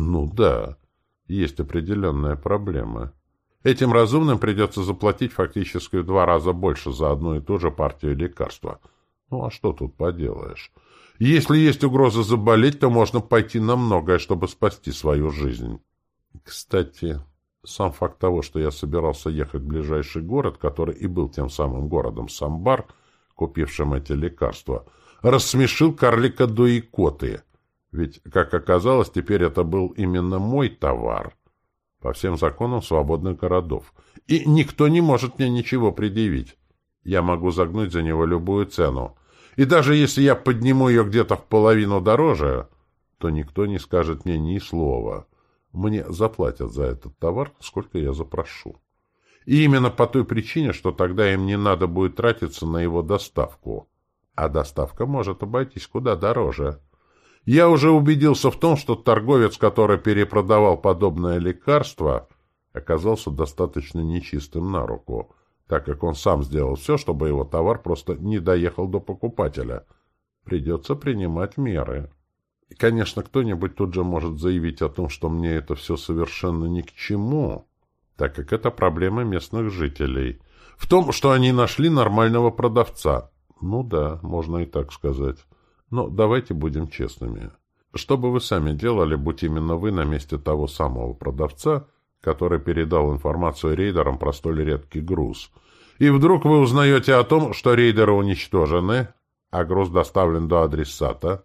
Ну да, есть определенная проблема. Этим разумным придется заплатить фактически в два раза больше за одну и ту же партию лекарства. Ну а что тут поделаешь? Если есть угроза заболеть, то можно пойти на многое, чтобы спасти свою жизнь. Кстати, сам факт того, что я собирался ехать в ближайший город, который и был тем самым городом Самбар, купившим эти лекарства, рассмешил карлика до икоты. Ведь, как оказалось, теперь это был именно мой товар по всем законам свободных городов. И никто не может мне ничего предъявить. Я могу загнуть за него любую цену. И даже если я подниму ее где-то в половину дороже, то никто не скажет мне ни слова. Мне заплатят за этот товар, сколько я запрошу. И именно по той причине, что тогда им не надо будет тратиться на его доставку. А доставка может обойтись куда дороже. Я уже убедился в том, что торговец, который перепродавал подобное лекарство, оказался достаточно нечистым на руку, так как он сам сделал все, чтобы его товар просто не доехал до покупателя. Придется принимать меры. И, конечно, кто-нибудь тут же может заявить о том, что мне это все совершенно ни к чему, так как это проблема местных жителей. В том, что они нашли нормального продавца. Ну да, можно и так сказать. Но давайте будем честными. Что бы вы сами делали, будь именно вы на месте того самого продавца, который передал информацию рейдерам про столь редкий груз. И вдруг вы узнаете о том, что рейдеры уничтожены, а груз доставлен до адресата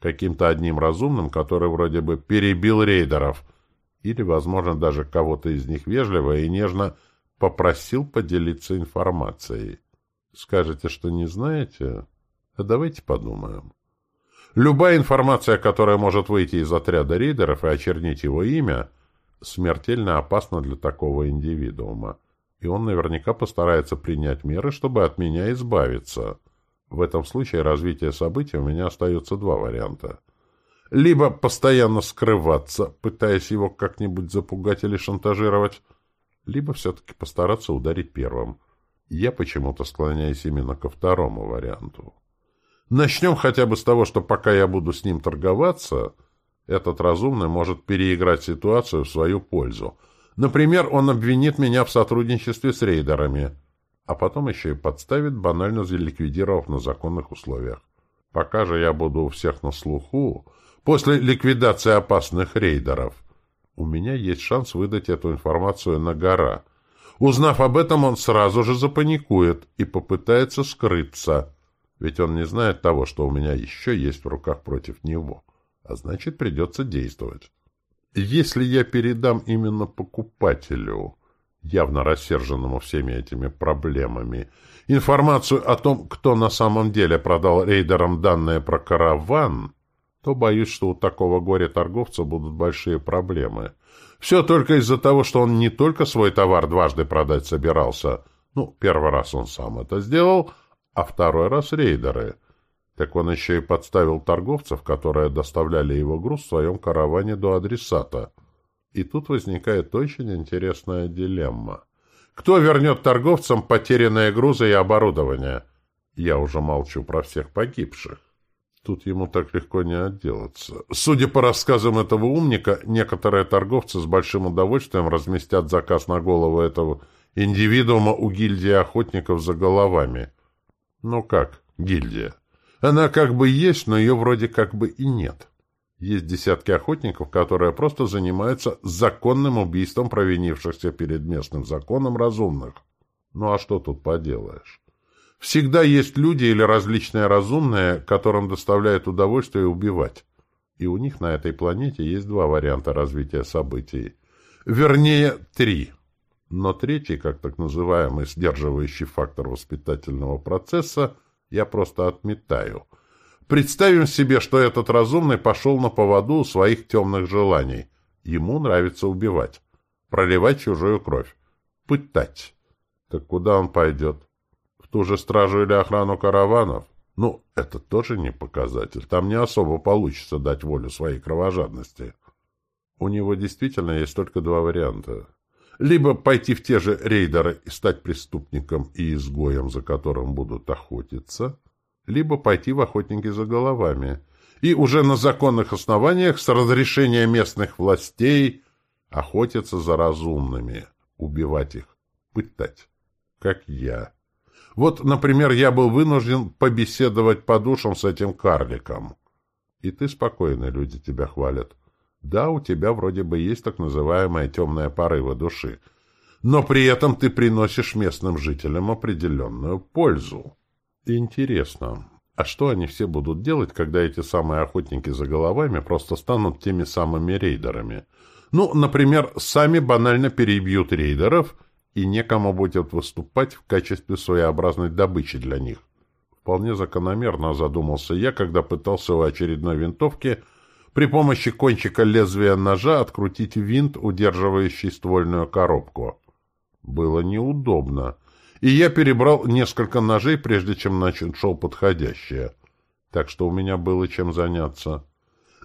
каким-то одним разумным, который вроде бы перебил рейдеров, или, возможно, даже кого-то из них вежливо и нежно попросил поделиться информацией. Скажете, что не знаете? А давайте подумаем. Любая информация, которая может выйти из отряда рейдеров и очернить его имя, смертельно опасна для такого индивидуума, и он наверняка постарается принять меры, чтобы от меня избавиться. В этом случае развитие событий у меня остается два варианта. Либо постоянно скрываться, пытаясь его как-нибудь запугать или шантажировать, либо все-таки постараться ударить первым. Я почему-то склоняюсь именно ко второму варианту. Начнем хотя бы с того, что пока я буду с ним торговаться, этот разумный может переиграть ситуацию в свою пользу. Например, он обвинит меня в сотрудничестве с рейдерами, а потом еще и подставит, банально заликвидировав на законных условиях. Пока же я буду у всех на слуху, после ликвидации опасных рейдеров, у меня есть шанс выдать эту информацию на гора. Узнав об этом, он сразу же запаникует и попытается скрыться – ведь он не знает того, что у меня еще есть в руках против него. А значит, придется действовать. Если я передам именно покупателю, явно рассерженному всеми этими проблемами, информацию о том, кто на самом деле продал рейдерам данные про караван, то боюсь, что у такого горя-торговца будут большие проблемы. Все только из-за того, что он не только свой товар дважды продать собирался, ну, первый раз он сам это сделал — а второй раз рейдеры. Так он еще и подставил торговцев, которые доставляли его груз в своем караване до адресата. И тут возникает очень интересная дилемма. Кто вернет торговцам потерянные грузы и оборудование? Я уже молчу про всех погибших. Тут ему так легко не отделаться. Судя по рассказам этого умника, некоторые торговцы с большим удовольствием разместят заказ на голову этого индивидуума у гильдии охотников за головами. Ну как, гильдия? Она как бы есть, но ее вроде как бы и нет. Есть десятки охотников, которые просто занимаются законным убийством провинившихся перед местным законом разумных. Ну а что тут поделаешь? Всегда есть люди или различные разумные, которым доставляет удовольствие убивать. И у них на этой планете есть два варианта развития событий. Вернее, три. Но третий, как так называемый сдерживающий фактор воспитательного процесса, я просто отметаю. Представим себе, что этот разумный пошел на поводу у своих темных желаний. Ему нравится убивать, проливать чужую кровь, пытать. Так куда он пойдет? В ту же стражу или охрану караванов? Ну, это тоже не показатель. Там не особо получится дать волю своей кровожадности. У него действительно есть только два варианта либо пойти в те же рейдеры и стать преступником и изгоем, за которым будут охотиться, либо пойти в охотники за головами. и уже на законных основаниях с разрешения местных властей охотиться за разумными, убивать их, пытать, как я. Вот, например, я был вынужден побеседовать по душам с этим карликом. И ты спокойно, люди тебя хвалят. Да, у тебя вроде бы есть так называемая темная порыва души, но при этом ты приносишь местным жителям определенную пользу. Интересно, а что они все будут делать, когда эти самые охотники за головами просто станут теми самыми рейдерами? Ну, например, сами банально перебьют рейдеров, и некому будет выступать в качестве своеобразной добычи для них. Вполне закономерно задумался я, когда пытался у очередной винтовки при помощи кончика лезвия ножа открутить винт, удерживающий ствольную коробку. Было неудобно и я перебрал несколько ножей, прежде чем нашел подходящее. Так что у меня было чем заняться.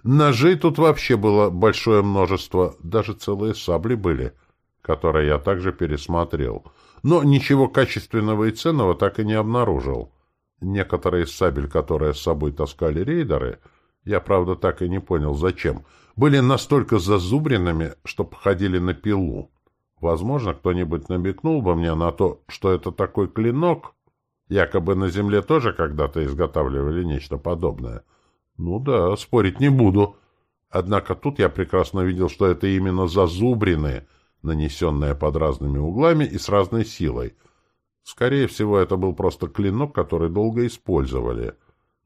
Ножей тут вообще было большое множество, даже целые сабли были, которые я также пересмотрел. Но ничего качественного и ценного так и не обнаружил. Некоторые из сабель, которые с собой таскали рейдеры, я, правда, так и не понял, зачем, были настолько зазубренными, что походили на пилу. Возможно, кто-нибудь намекнул бы мне на то, что это такой клинок. Якобы на Земле тоже когда-то изготавливали нечто подобное. Ну да, спорить не буду. Однако тут я прекрасно видел, что это именно зазубрины, нанесенные под разными углами и с разной силой. Скорее всего, это был просто клинок, который долго использовали,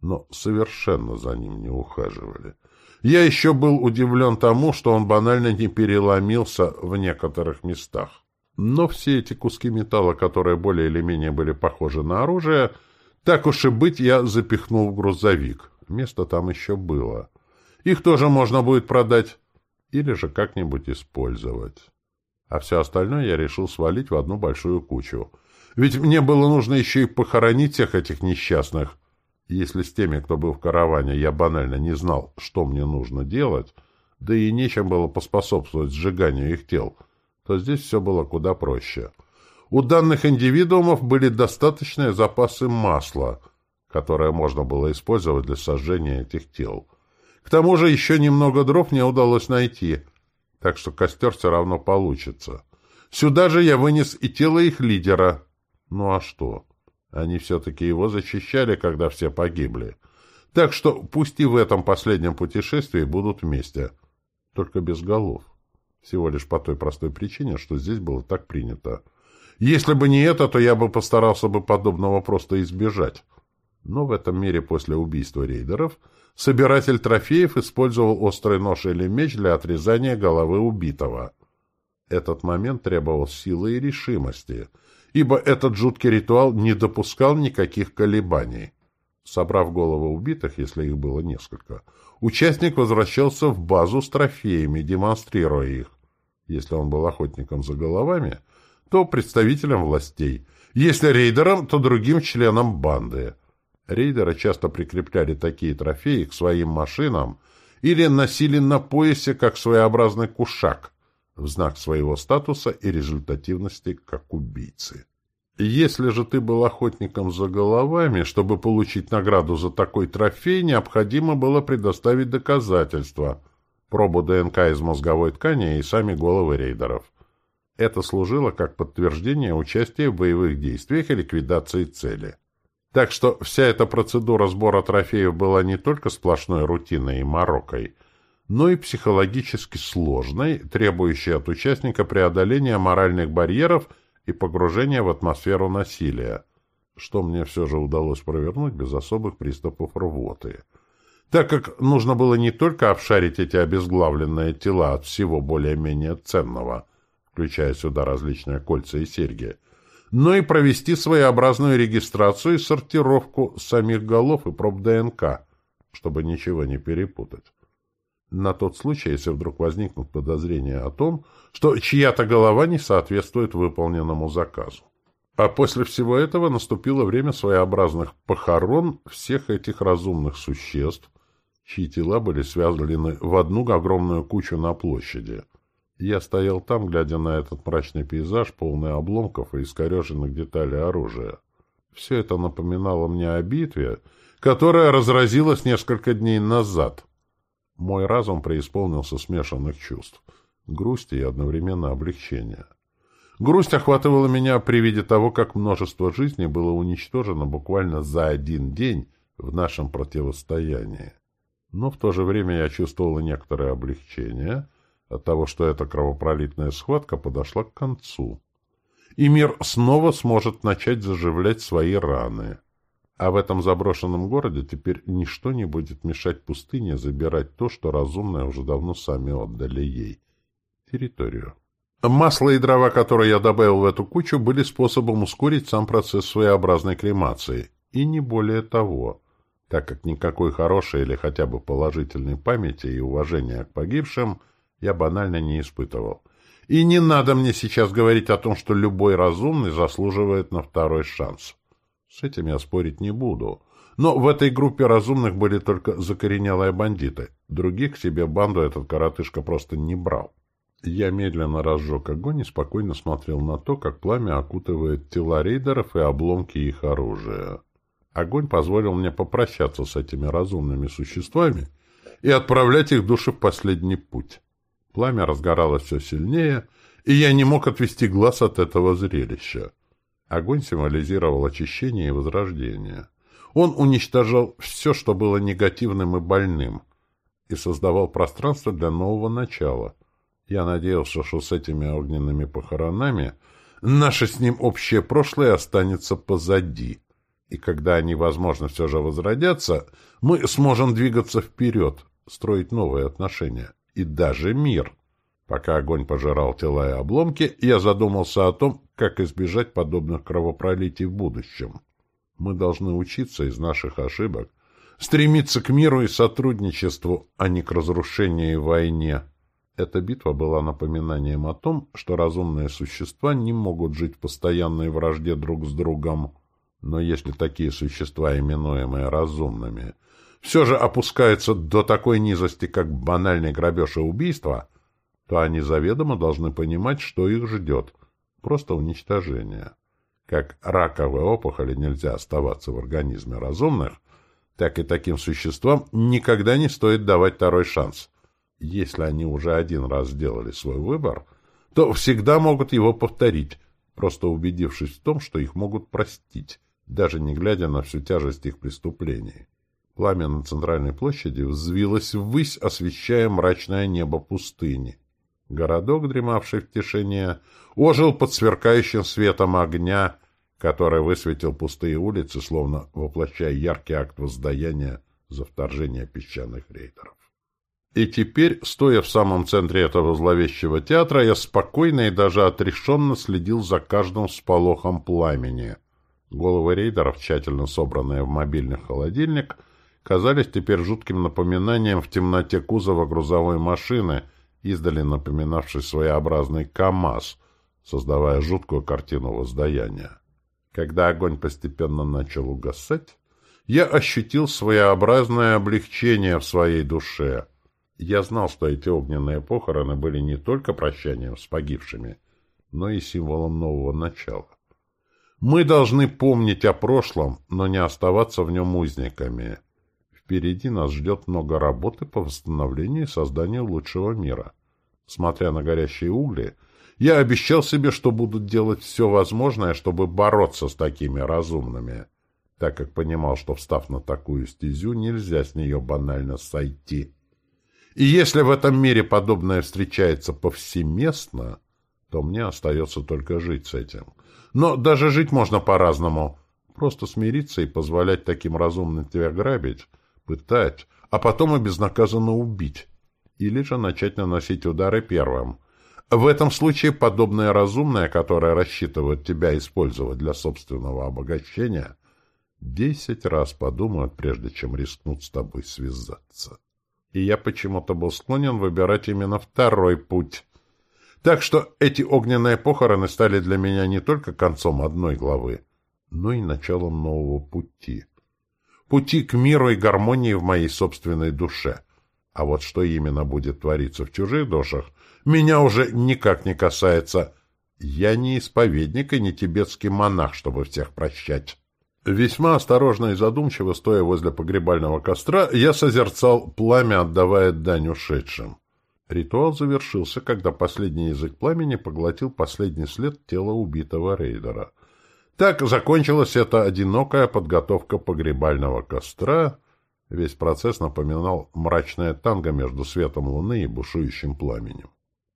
но совершенно за ним не ухаживали. Я еще был удивлен тому, что он банально не переломился в некоторых местах. Но все эти куски металла, которые более или менее были похожи на оружие, так уж и быть, я запихнул в грузовик. Место там еще было. Их тоже можно будет продать или же как-нибудь использовать. А все остальное я решил свалить в одну большую кучу. Ведь мне было нужно еще и похоронить всех этих несчастных. Если с теми, кто был в караване, я банально не знал, что мне нужно делать, да и нечем было поспособствовать сжиганию их тел, то здесь все было куда проще. У данных индивидуумов были достаточные запасы масла, которое можно было использовать для сожжения этих тел. К тому же еще немного дров мне удалось найти, так что костер все равно получится. Сюда же я вынес и тело их лидера. Ну а что? Они все-таки его защищали, когда все погибли. Так что пусть и в этом последнем путешествии будут вместе. Только без голов. Всего лишь по той простой причине, что здесь было так принято. Если бы не это, то я бы постарался бы подобного просто избежать. Но в этом мире после убийства рейдеров собиратель трофеев использовал острый нож или меч для отрезания головы убитого. Этот момент требовал силы и решимости — ибо этот жуткий ритуал не допускал никаких колебаний. Собрав головы убитых, если их было несколько, участник возвращался в базу с трофеями, демонстрируя их. Если он был охотником за головами, то представителем властей. Если рейдером, то другим членом банды. Рейдеры часто прикрепляли такие трофеи к своим машинам или носили на поясе как своеобразный кушак – в знак своего статуса и результативности как убийцы. Если же ты был охотником за головами, чтобы получить награду за такой трофей, необходимо было предоставить доказательства, пробу ДНК из мозговой ткани и сами головы рейдеров. Это служило как подтверждение участия в боевых действиях и ликвидации цели. Так что вся эта процедура сбора трофеев была не только сплошной рутиной и морокой – но и психологически сложной, требующей от участника преодоления моральных барьеров и погружения в атмосферу насилия, что мне все же удалось провернуть без особых приступов рвоты. Так как нужно было не только обшарить эти обезглавленные тела от всего более-менее ценного, включая сюда различные кольца и серьги, но и провести своеобразную регистрацию и сортировку самих голов и проб ДНК, чтобы ничего не перепутать на тот случай, если вдруг возникнут подозрения о том, что чья-то голова не соответствует выполненному заказу. А после всего этого наступило время своеобразных похорон всех этих разумных существ, чьи тела были связаны в одну огромную кучу на площади. Я стоял там, глядя на этот мрачный пейзаж, полный обломков и искореженных деталей оружия. Все это напоминало мне о битве, которая разразилась несколько дней назад. Мой разум преисполнился смешанных чувств, грусти и одновременно облегчения. Грусть охватывала меня при виде того, как множество жизней было уничтожено буквально за один день в нашем противостоянии. Но в то же время я чувствовал некоторое облегчение от того, что эта кровопролитная схватка подошла к концу. И мир снова сможет начать заживлять свои раны. А в этом заброшенном городе теперь ничто не будет мешать пустыне забирать то, что разумное уже давно сами отдали ей — территорию. Масло и дрова, которые я добавил в эту кучу, были способом ускорить сам процесс своеобразной кремации. И не более того, так как никакой хорошей или хотя бы положительной памяти и уважения к погибшим я банально не испытывал. И не надо мне сейчас говорить о том, что любой разумный заслуживает на второй шанс. С этим я спорить не буду. Но в этой группе разумных были только закоренелые бандиты. Других к себе банду этот коротышка просто не брал. Я медленно разжег огонь и спокойно смотрел на то, как пламя окутывает тела рейдеров и обломки их оружия. Огонь позволил мне попрощаться с этими разумными существами и отправлять их души в последний путь. Пламя разгоралось все сильнее, и я не мог отвести глаз от этого зрелища. Огонь символизировал очищение и возрождение. Он уничтожал все, что было негативным и больным, и создавал пространство для нового начала — я надеялся, что с этими огненными похоронами наше с ним общее прошлое останется позади. И когда они, возможно, все же возродятся, мы сможем двигаться вперед, строить новые отношения и даже мир. Пока огонь пожирал тела и обломки, я задумался о том, как избежать подобных кровопролитий в будущем. Мы должны учиться из наших ошибок, стремиться к миру и сотрудничеству, а не к разрушению и войне. Эта битва была напоминанием о том, что разумные существа не могут жить в постоянной вражде друг с другом. Но если такие существа, именуемые разумными, все же опускаются до такой низости, как банальный грабеж и убийство, то они заведомо должны понимать, что их ждет. Просто уничтожение. Как раковые опухоли нельзя оставаться в организме разумных, так и таким существам никогда не стоит давать второй шанс — если они уже один раз сделали свой выбор, то всегда могут его повторить, просто убедившись в том, что их могут простить, даже не глядя на всю тяжесть их преступлений. Пламя на центральной площади взвилось ввысь, освещая мрачное небо пустыни. Городок, дремавший в тишине, ожил под сверкающим светом огня, который высветил пустые улицы, словно воплощая яркий акт воздаяния за вторжение песчаных рейдеров. И теперь, стоя в самом центре этого зловещего театра, я спокойно и даже отрешенно следил за каждым сполохом пламени. Головы рейдеров, тщательно собранные в мобильный холодильник, казались теперь жутким напоминанием в темноте кузова грузовой машины, издали напоминавшей своеобразный КАМАЗ, создавая жуткую картину воздаяния. Когда огонь постепенно начал угасать, я ощутил своеобразное облегчение в своей душе — я знал, что эти огненные похороны были не только прощанием с погибшими, но и символом нового начала. Мы должны помнить о прошлом, но не оставаться в нем узниками. Впереди нас ждет много работы по восстановлению и созданию лучшего мира. Смотря на горящие угли, я обещал себе, что буду делать все возможное, чтобы бороться с такими разумными, так как понимал, что, встав на такую стезю, нельзя с нее банально сойти. И если в этом мире подобное встречается повсеместно, то мне остается только жить с этим. Но даже жить можно по-разному. Просто смириться и позволять таким разумным тебя грабить, пытать, а потом и безнаказанно убить. Или же начать наносить удары первым. В этом случае подобное разумное, которое рассчитывает тебя использовать для собственного обогащения, десять раз подумают, прежде чем рискнут с тобой связаться и я почему-то был склонен выбирать именно второй путь. Так что эти огненные похороны стали для меня не только концом одной главы, но и началом нового пути. Пути к миру и гармонии в моей собственной душе. А вот что именно будет твориться в чужих душах, меня уже никак не касается. Я не исповедник и не тибетский монах, чтобы всех прощать. Весьма осторожно и задумчиво, стоя возле погребального костра, я созерцал пламя, отдавая дань ушедшим. Ритуал завершился, когда последний язык пламени поглотил последний след тела убитого рейдера. Так закончилась эта одинокая подготовка погребального костра. Весь процесс напоминал мрачное танго между светом луны и бушующим пламенем.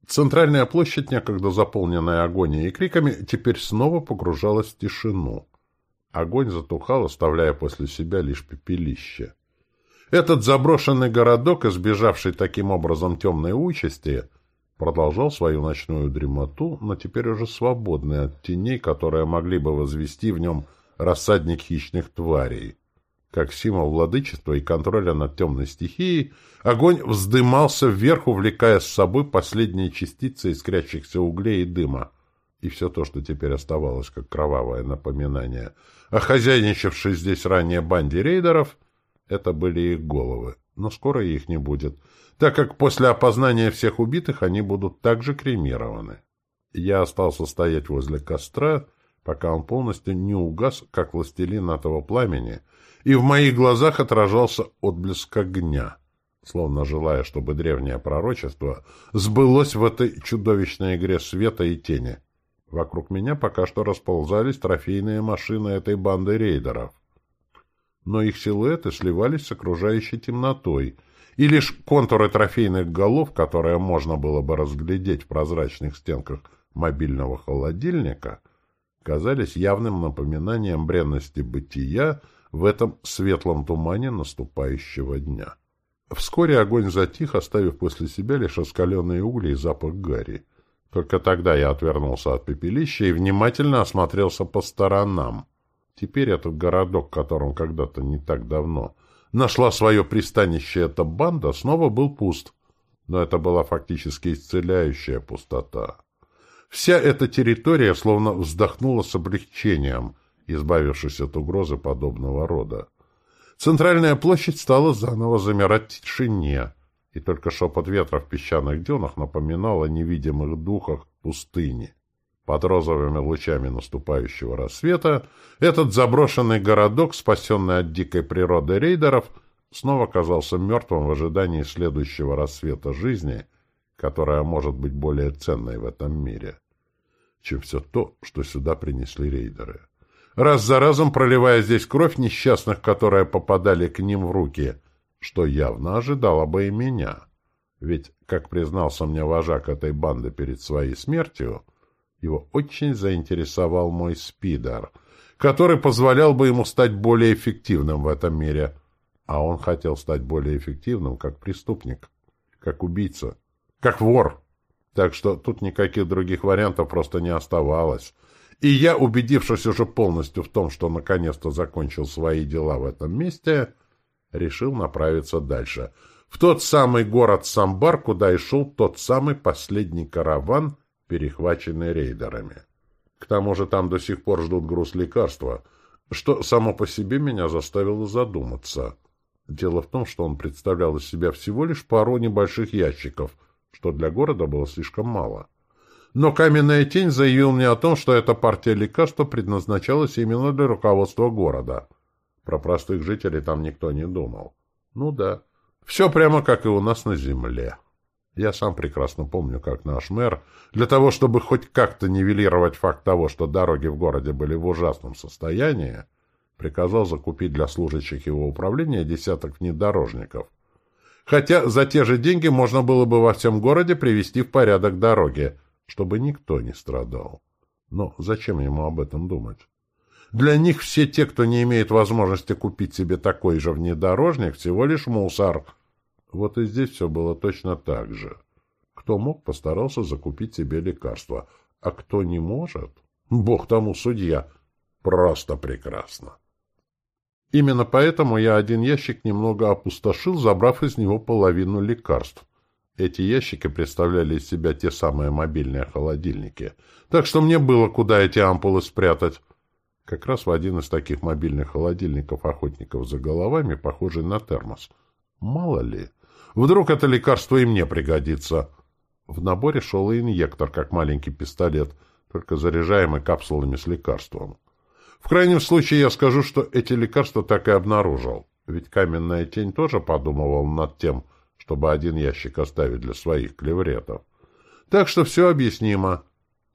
Центральная площадь, некогда заполненная агонией и криками, теперь снова погружалась в тишину. Огонь затухал, оставляя после себя лишь пепелище. Этот заброшенный городок, избежавший таким образом темной участи, продолжал свою ночную дремоту, но теперь уже свободный от теней, которые могли бы возвести в нем рассадник хищных тварей. Как символ владычества и контроля над темной стихией, огонь вздымался вверх, увлекая с собой последние частицы искрящихся углей и дыма. И все то, что теперь оставалось как кровавое напоминание о хозяйничавшей здесь ранее банде рейдеров, это были их головы. Но скоро их не будет, так как после опознания всех убитых они будут также кремированы. Я остался стоять возле костра, пока он полностью не угас, как властелин этого пламени, и в моих глазах отражался отблеск огня, словно желая, чтобы древнее пророчество сбылось в этой чудовищной игре света и тени. Вокруг меня пока что расползались трофейные машины этой банды рейдеров. Но их силуэты сливались с окружающей темнотой, и лишь контуры трофейных голов, которые можно было бы разглядеть в прозрачных стенках мобильного холодильника, казались явным напоминанием бренности бытия в этом светлом тумане наступающего дня. Вскоре огонь затих, оставив после себя лишь раскаленные угли и запах гари. Только тогда я отвернулся от пепелища и внимательно осмотрелся по сторонам. Теперь этот городок, которым когда-то не так давно нашла свое пристанище эта банда, снова был пуст. Но это была фактически исцеляющая пустота. Вся эта территория словно вздохнула с облегчением, избавившись от угрозы подобного рода. Центральная площадь стала заново замирать в тишине — и только шепот ветра в песчаных дюнах напоминал о невидимых духах пустыни. Под розовыми лучами наступающего рассвета этот заброшенный городок, спасенный от дикой природы рейдеров, снова казался мертвым в ожидании следующего рассвета жизни, которая может быть более ценной в этом мире, чем все то, что сюда принесли рейдеры. Раз за разом проливая здесь кровь несчастных, которые попадали к ним в руки — что явно ожидало бы и меня. Ведь, как признался мне вожак этой банды перед своей смертью, его очень заинтересовал мой спидер, который позволял бы ему стать более эффективным в этом мире. А он хотел стать более эффективным как преступник, как убийца, как вор. Так что тут никаких других вариантов просто не оставалось. И я, убедившись уже полностью в том, что наконец-то закончил свои дела в этом месте, решил направиться дальше. В тот самый город Самбар, куда и шел тот самый последний караван, перехваченный рейдерами. К тому же там до сих пор ждут груз лекарства, что само по себе меня заставило задуматься. Дело в том, что он представлял из себя всего лишь пару небольших ящиков, что для города было слишком мало. Но каменная тень заявил мне о том, что эта партия лекарства предназначалась именно для руководства города — про простых жителей там никто не думал. Ну да, все прямо как и у нас на земле. Я сам прекрасно помню, как наш мэр, для того, чтобы хоть как-то нивелировать факт того, что дороги в городе были в ужасном состоянии, приказал закупить для служащих его управления десяток внедорожников. Хотя за те же деньги можно было бы во всем городе привести в порядок дороги, чтобы никто не страдал. Но зачем ему об этом думать? Для них все те, кто не имеет возможности купить себе такой же внедорожник, всего лишь мусор. Вот и здесь все было точно так же. Кто мог, постарался закупить себе лекарства, а кто не может, бог тому судья, просто прекрасно. Именно поэтому я один ящик немного опустошил, забрав из него половину лекарств. Эти ящики представляли из себя те самые мобильные холодильники, так что мне было куда эти ампулы спрятать. Как раз в один из таких мобильных холодильников охотников за головами, похожий на термос. Мало ли. Вдруг это лекарство и мне пригодится. В наборе шел и инъектор, как маленький пистолет, только заряжаемый капсулами с лекарством. В крайнем случае я скажу, что эти лекарства так и обнаружил. Ведь каменная тень тоже подумывал над тем, чтобы один ящик оставить для своих клевретов. Так что все объяснимо.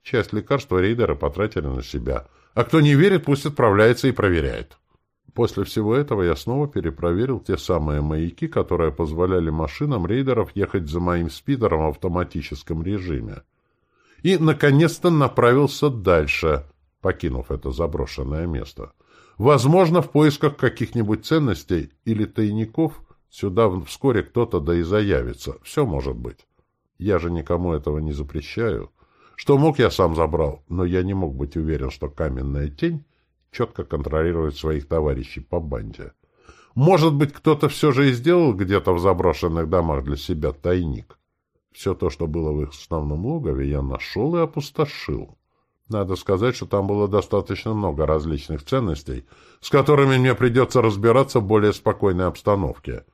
Часть лекарства рейдеры потратили на себя. А кто не верит, пусть отправляется и проверяет. После всего этого я снова перепроверил те самые маяки, которые позволяли машинам рейдеров ехать за моим спидером в автоматическом режиме. И, наконец-то, направился дальше, покинув это заброшенное место. Возможно, в поисках каких-нибудь ценностей или тайников сюда вскоре кто-то да и заявится. Все может быть. Я же никому этого не запрещаю. Что мог, я сам забрал, но я не мог быть уверен, что каменная тень четко контролирует своих товарищей по банде. Может быть, кто-то все же и сделал где-то в заброшенных домах для себя тайник. Все то, что было в их основном логове, я нашел и опустошил. Надо сказать, что там было достаточно много различных ценностей, с которыми мне придется разбираться в более спокойной обстановке.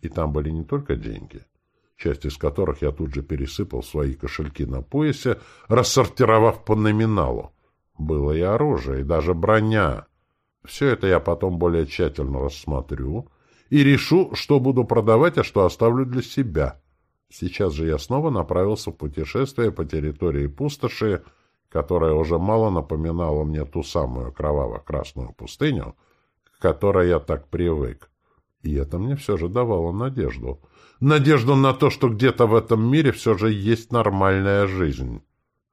И там были не только деньги — часть из которых я тут же пересыпал в свои кошельки на поясе, рассортировав по номиналу. Было и оружие, и даже броня. Все это я потом более тщательно рассмотрю и решу, что буду продавать, а что оставлю для себя. Сейчас же я снова направился в путешествие по территории пустоши, которая уже мало напоминала мне ту самую кроваво-красную пустыню, к которой я так привык. И это мне все же давало надежду — надежду на то, что где-то в этом мире все же есть нормальная жизнь.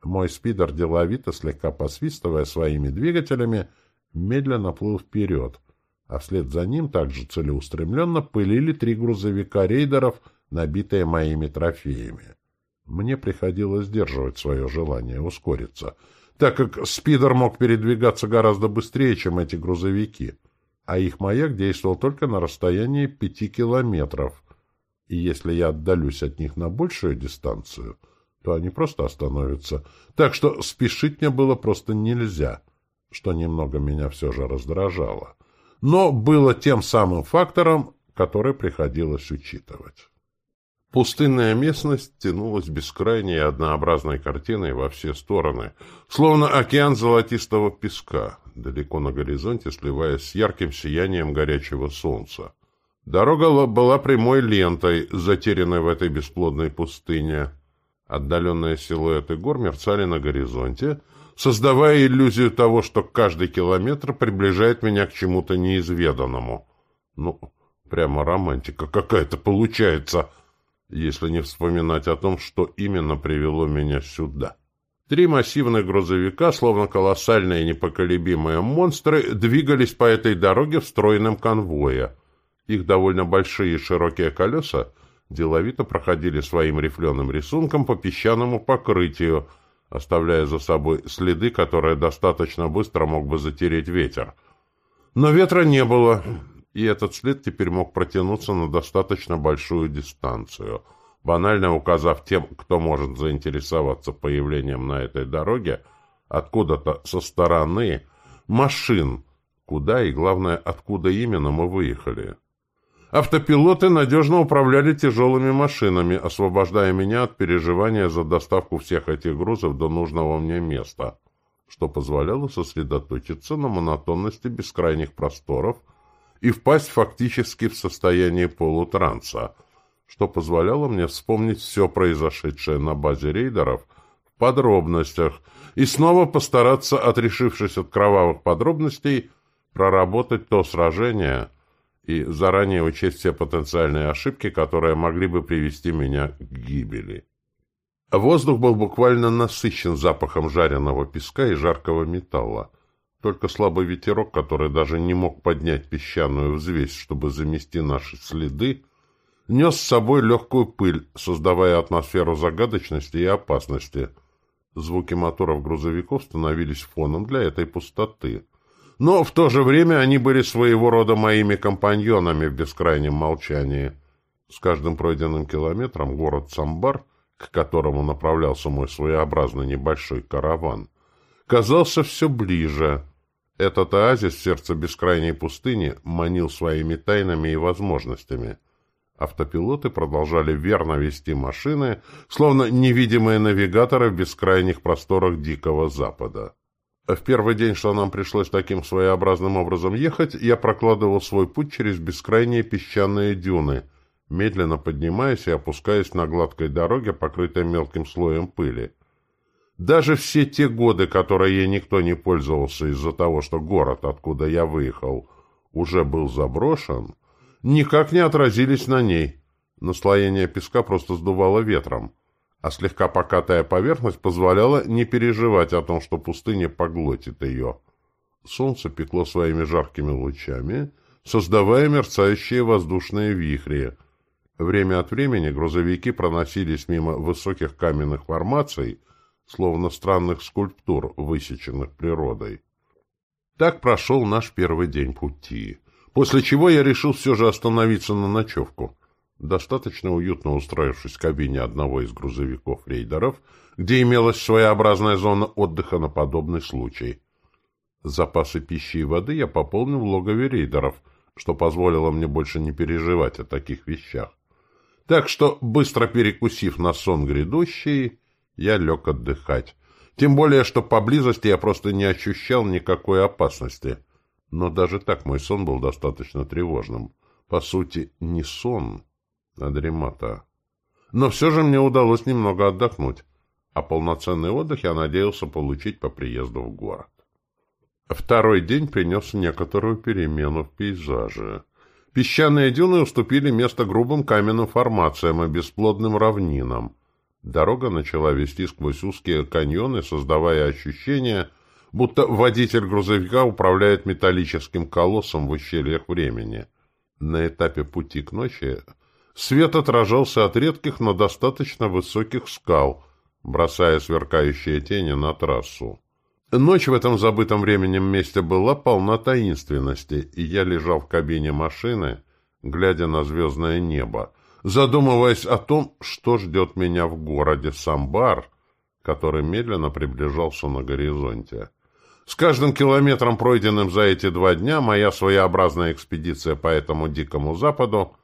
Мой спидер, деловито, слегка посвистывая своими двигателями, медленно плыл вперед, а вслед за ним также целеустремленно пылили три грузовика рейдеров, набитые моими трофеями. Мне приходилось сдерживать свое желание ускориться, так как спидер мог передвигаться гораздо быстрее, чем эти грузовики, а их маяк действовал только на расстоянии пяти километров — и если я отдалюсь от них на большую дистанцию, то они просто остановятся. Так что спешить мне было просто нельзя, что немного меня все же раздражало. Но было тем самым фактором, который приходилось учитывать. Пустынная местность тянулась бескрайней и однообразной картиной во все стороны, словно океан золотистого песка, далеко на горизонте сливаясь с ярким сиянием горячего солнца. Дорога была прямой лентой, затерянной в этой бесплодной пустыне. Отдаленные силуэты гор мерцали на горизонте, создавая иллюзию того, что каждый километр приближает меня к чему-то неизведанному. Ну, прямо романтика какая-то получается, если не вспоминать о том, что именно привело меня сюда. Три массивных грузовика, словно колоссальные непоколебимые монстры, двигались по этой дороге в стройном конвое — их довольно большие и широкие колеса деловито проходили своим рифленым рисунком по песчаному покрытию, оставляя за собой следы, которые достаточно быстро мог бы затереть ветер. Но ветра не было, и этот след теперь мог протянуться на достаточно большую дистанцию, банально указав тем, кто может заинтересоваться появлением на этой дороге, откуда-то со стороны машин, куда и, главное, откуда именно мы выехали. Автопилоты надежно управляли тяжелыми машинами, освобождая меня от переживания за доставку всех этих грузов до нужного мне места, что позволяло сосредоточиться на монотонности бескрайних просторов и впасть фактически в состояние полутранса, что позволяло мне вспомнить все произошедшее на базе рейдеров в подробностях и снова постараться, отрешившись от кровавых подробностей, проработать то сражение — и заранее учесть все потенциальные ошибки, которые могли бы привести меня к гибели. Воздух был буквально насыщен запахом жареного песка и жаркого металла. Только слабый ветерок, который даже не мог поднять песчаную взвесь, чтобы замести наши следы, нес с собой легкую пыль, создавая атмосферу загадочности и опасности. Звуки моторов грузовиков становились фоном для этой пустоты. Но в то же время они были своего рода моими компаньонами в бескрайнем молчании. С каждым пройденным километром город Самбар, к которому направлялся мой своеобразный небольшой караван, казался все ближе. Этот оазис в сердце бескрайней пустыни манил своими тайнами и возможностями. Автопилоты продолжали верно вести машины, словно невидимые навигаторы в бескрайних просторах Дикого Запада. В первый день, что нам пришлось таким своеобразным образом ехать, я прокладывал свой путь через бескрайние песчаные дюны, медленно поднимаясь и опускаясь на гладкой дороге, покрытой мелким слоем пыли. Даже все те годы, которые никто не пользовался из-за того, что город, откуда я выехал, уже был заброшен, никак не отразились на ней. Наслоение песка просто сдувало ветром а слегка покатая поверхность позволяла не переживать о том, что пустыня поглотит ее. Солнце пекло своими жаркими лучами, создавая мерцающие воздушные вихри. Время от времени грузовики проносились мимо высоких каменных формаций, словно странных скульптур, высеченных природой. Так прошел наш первый день пути, после чего я решил все же остановиться на ночевку достаточно уютно устроившись в кабине одного из грузовиков рейдеров, где имелась своеобразная зона отдыха на подобный случай. Запасы пищи и воды я пополнил в логове рейдеров, что позволило мне больше не переживать о таких вещах. Так что, быстро перекусив на сон грядущий, я лег отдыхать. Тем более, что поблизости я просто не ощущал никакой опасности. Но даже так мой сон был достаточно тревожным. По сути, не сон, а дремота. Но все же мне удалось немного отдохнуть, а полноценный отдых я надеялся получить по приезду в город. Второй день принес некоторую перемену в пейзаже. Песчаные дюны уступили место грубым каменным формациям и бесплодным равнинам. Дорога начала вести сквозь узкие каньоны, создавая ощущение, будто водитель грузовика управляет металлическим колоссом в ущельях времени. На этапе пути к ночи Свет отражался от редких, но достаточно высоких скал, бросая сверкающие тени на трассу. Ночь в этом забытом временем месте была полна таинственности, и я лежал в кабине машины, глядя на звездное небо, задумываясь о том, что ждет меня в городе Самбар, который медленно приближался на горизонте. С каждым километром, пройденным за эти два дня, моя своеобразная экспедиция по этому дикому западу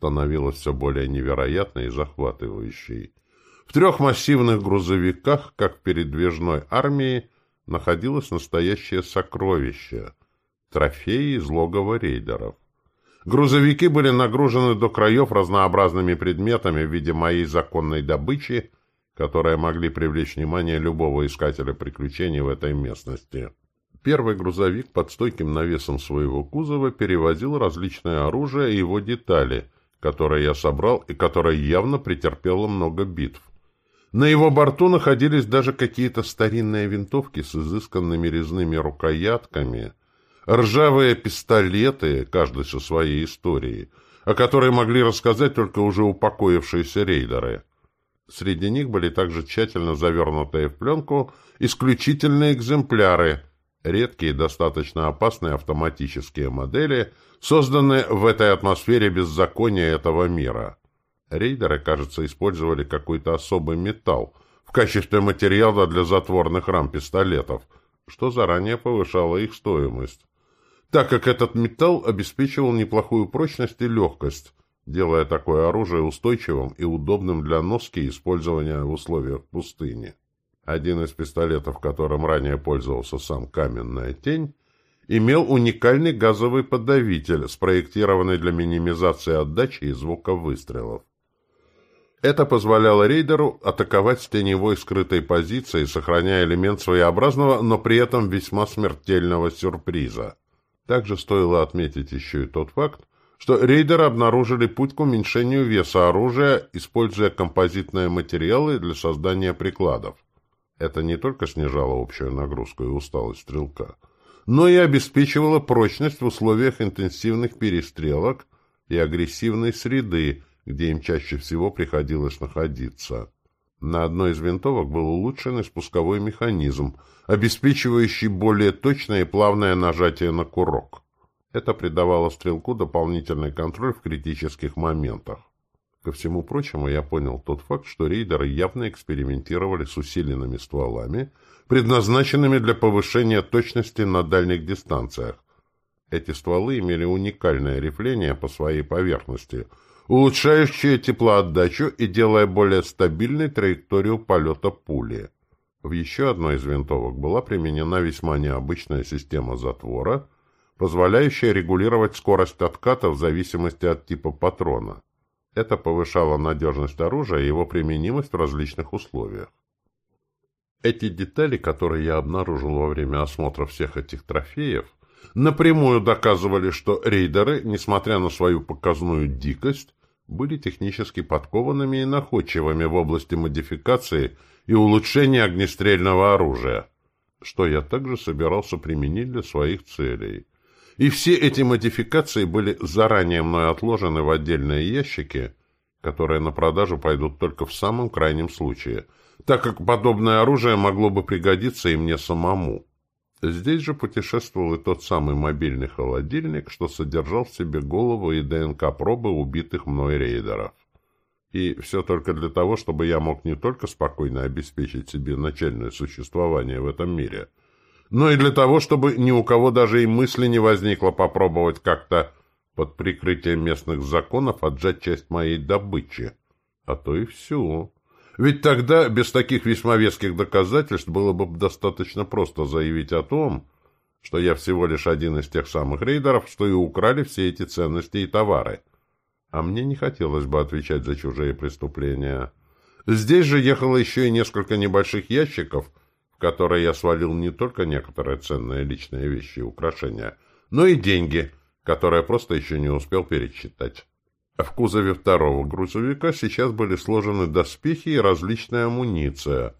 становилась все более невероятной и захватывающей. В трех массивных грузовиках, как передвижной армии, находилось настоящее сокровище — трофеи из логова рейдеров. Грузовики были нагружены до краев разнообразными предметами в виде моей законной добычи, которые могли привлечь внимание любого искателя приключений в этой местности. Первый грузовик под стойким навесом своего кузова перевозил различное оружие и его детали, которое я собрал и которое явно претерпело много битв. На его борту находились даже какие-то старинные винтовки с изысканными резными рукоятками, ржавые пистолеты, каждый со своей историей, о которой могли рассказать только уже упокоившиеся рейдеры. Среди них были также тщательно завернутые в пленку исключительные экземпляры, редкие и достаточно опасные автоматические модели – созданные в этой атмосфере беззакония этого мира. Рейдеры, кажется, использовали какой-то особый металл в качестве материала для затворных рам пистолетов, что заранее повышало их стоимость. Так как этот металл обеспечивал неплохую прочность и легкость, делая такое оружие устойчивым и удобным для носки использования в условиях пустыни. Один из пистолетов, которым ранее пользовался сам Каменная Тень, имел уникальный газовый подавитель, спроектированный для минимизации отдачи и звука выстрелов. Это позволяло рейдеру атаковать с теневой скрытой позиции, сохраняя элемент своеобразного, но при этом весьма смертельного сюрприза. Также стоило отметить еще и тот факт, что рейдеры обнаружили путь к уменьшению веса оружия, используя композитные материалы для создания прикладов. Это не только снижало общую нагрузку и усталость стрелка, но и обеспечивала прочность в условиях интенсивных перестрелок и агрессивной среды, где им чаще всего приходилось находиться. На одной из винтовок был улучшенный спусковой механизм, обеспечивающий более точное и плавное нажатие на курок. Это придавало стрелку дополнительный контроль в критических моментах. Ко всему прочему, я понял тот факт, что рейдеры явно экспериментировали с усиленными стволами – предназначенными для повышения точности на дальних дистанциях. Эти стволы имели уникальное рифление по своей поверхности, улучшающее теплоотдачу и делая более стабильной траекторию полета пули. В еще одной из винтовок была применена весьма необычная система затвора, позволяющая регулировать скорость отката в зависимости от типа патрона. Это повышало надежность оружия и его применимость в различных условиях. Эти детали, которые я обнаружил во время осмотра всех этих трофеев, напрямую доказывали, что рейдеры, несмотря на свою показную дикость, были технически подкованными и находчивыми в области модификации и улучшения огнестрельного оружия, что я также собирался применить для своих целей. И все эти модификации были заранее мной отложены в отдельные ящики, которые на продажу пойдут только в самом крайнем случае, так как подобное оружие могло бы пригодиться и мне самому. Здесь же путешествовал и тот самый мобильный холодильник, что содержал в себе голову и ДНК-пробы убитых мной рейдеров. И все только для того, чтобы я мог не только спокойно обеспечить себе начальное существование в этом мире, но и для того, чтобы ни у кого даже и мысли не возникло попробовать как-то под прикрытием местных законов отжать часть моей добычи, а то и всю. Ведь тогда, без таких весьма веских доказательств, было бы достаточно просто заявить о том, что я всего лишь один из тех самых рейдеров, что и украли все эти ценности и товары. А мне не хотелось бы отвечать за чужие преступления. Здесь же ехало еще и несколько небольших ящиков, в которые я свалил не только некоторые ценные личные вещи и украшения, но и деньги, которые просто еще не успел пересчитать. В кузове второго грузовика сейчас были сложены доспехи и различная амуниция.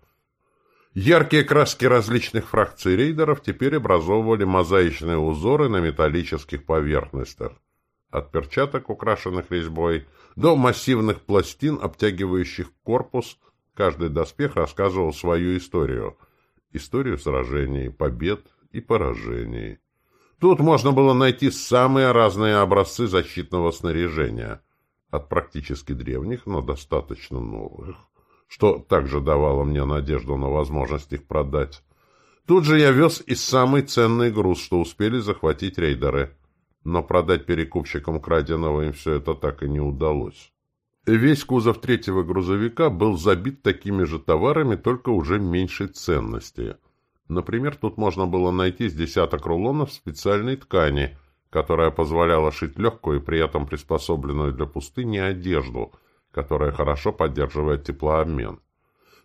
Яркие краски различных фракций рейдеров теперь образовывали мозаичные узоры на металлических поверхностях. От перчаток, украшенных резьбой, до массивных пластин, обтягивающих корпус, каждый доспех рассказывал свою историю. Историю сражений, побед и поражений. Тут можно было найти самые разные образцы защитного снаряжения – от практически древних, но достаточно новых, что также давало мне надежду на возможность их продать. Тут же я вез и самый ценный груз, что успели захватить рейдеры, но продать перекупщикам краденого им все это так и не удалось. Весь кузов третьего грузовика был забит такими же товарами, только уже меньшей ценности. Например, тут можно было найти с десяток рулонов специальной ткани – которая позволяла шить легкую и при этом приспособленную для пустыни одежду, которая хорошо поддерживает теплообмен.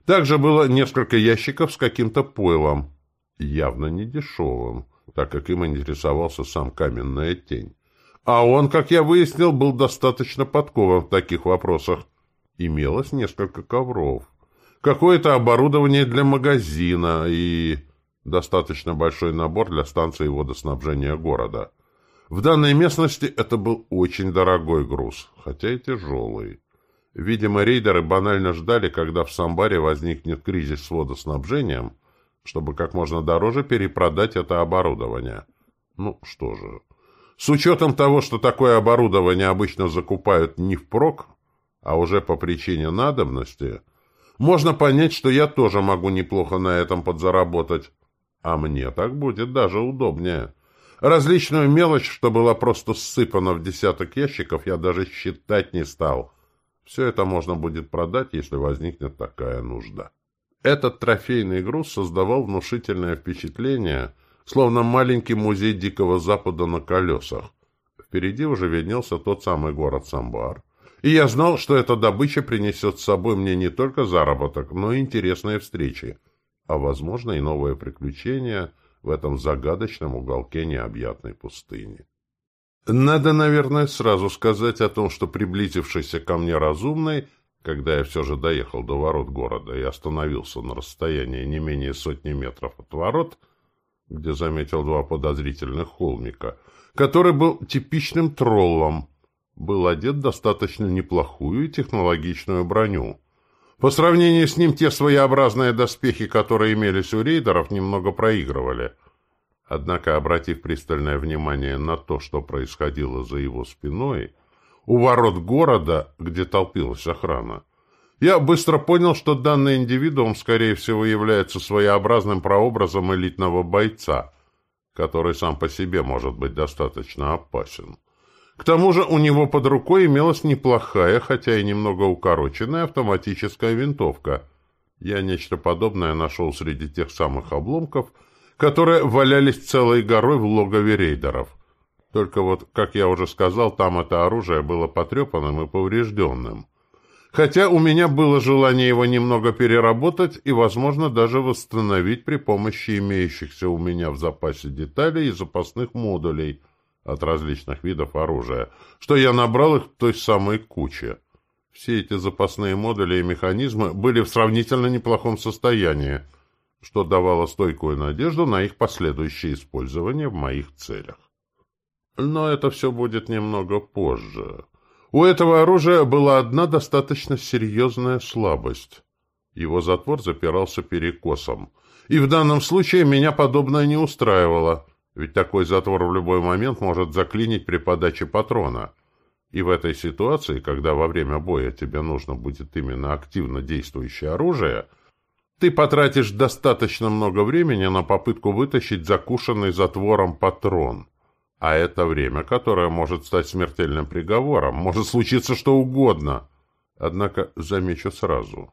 Также было несколько ящиков с каким-то пойлом, явно не дешевым, так как им интересовался сам каменная тень. А он, как я выяснил, был достаточно подкован в таких вопросах. Имелось несколько ковров, какое-то оборудование для магазина и достаточно большой набор для станции водоснабжения города — в данной местности это был очень дорогой груз, хотя и тяжелый. Видимо, рейдеры банально ждали, когда в Самбаре возникнет кризис с водоснабжением, чтобы как можно дороже перепродать это оборудование. Ну, что же. С учетом того, что такое оборудование обычно закупают не впрок, а уже по причине надобности, можно понять, что я тоже могу неплохо на этом подзаработать. А мне так будет даже удобнее. Различную мелочь, что была просто ссыпана в десяток ящиков, я даже считать не стал. Все это можно будет продать, если возникнет такая нужда. Этот трофейный груз создавал внушительное впечатление, словно маленький музей Дикого Запада на колесах. Впереди уже виднелся тот самый город Самбар. И я знал, что эта добыча принесет с собой мне не только заработок, но и интересные встречи, а, возможно, и новые приключения – в этом загадочном уголке необъятной пустыни. Надо, наверное, сразу сказать о том, что приблизившийся ко мне разумный, когда я все же доехал до ворот города и остановился на расстоянии не менее сотни метров от ворот, где заметил два подозрительных холмика, который был типичным троллом, был одет достаточно неплохую и технологичную броню. По сравнению с ним те своеобразные доспехи, которые имелись у рейдеров, немного проигрывали. Однако, обратив пристальное внимание на то, что происходило за его спиной, у ворот города, где толпилась охрана, я быстро понял, что данный индивидуум, скорее всего, является своеобразным прообразом элитного бойца, который сам по себе может быть достаточно опасен. К тому же у него под рукой имелась неплохая, хотя и немного укороченная автоматическая винтовка, Я нечто подобное нашел среди тех самых обломков, которые валялись целой горой в логове рейдеров. Только вот, как я уже сказал, там это оружие было потрепанным и поврежденным. Хотя у меня было желание его немного переработать и, возможно, даже восстановить при помощи имеющихся у меня в запасе деталей и запасных модулей от различных видов оружия, что я набрал их в той самой куче. Все эти запасные модули и механизмы были в сравнительно неплохом состоянии, что давало стойкую надежду на их последующее использование в моих целях. Но это все будет немного позже. У этого оружия была одна достаточно серьезная слабость. Его затвор запирался перекосом. И в данном случае меня подобное не устраивало, ведь такой затвор в любой момент может заклинить при подаче патрона. И в этой ситуации, когда во время боя тебе нужно будет именно активно действующее оружие, ты потратишь достаточно много времени на попытку вытащить закушенный затвором патрон. А это время, которое может стать смертельным приговором. Может случиться что угодно. Однако, замечу сразу.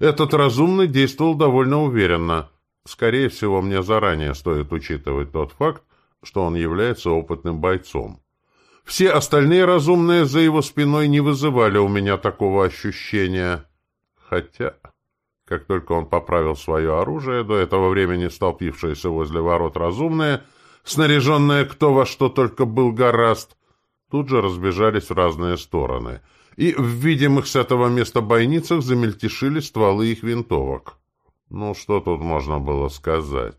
Этот разумный действовал довольно уверенно. Скорее всего, мне заранее стоит учитывать тот факт, что он является опытным бойцом. Все остальные разумные за его спиной не вызывали у меня такого ощущения. Хотя, как только он поправил свое оружие, до этого времени столпившиеся возле ворот разумные — снаряженные кто во что только был гораст, тут же разбежались в разные стороны, и в видимых с этого места бойницах замельтешили стволы их винтовок. Ну, что тут можно было сказать?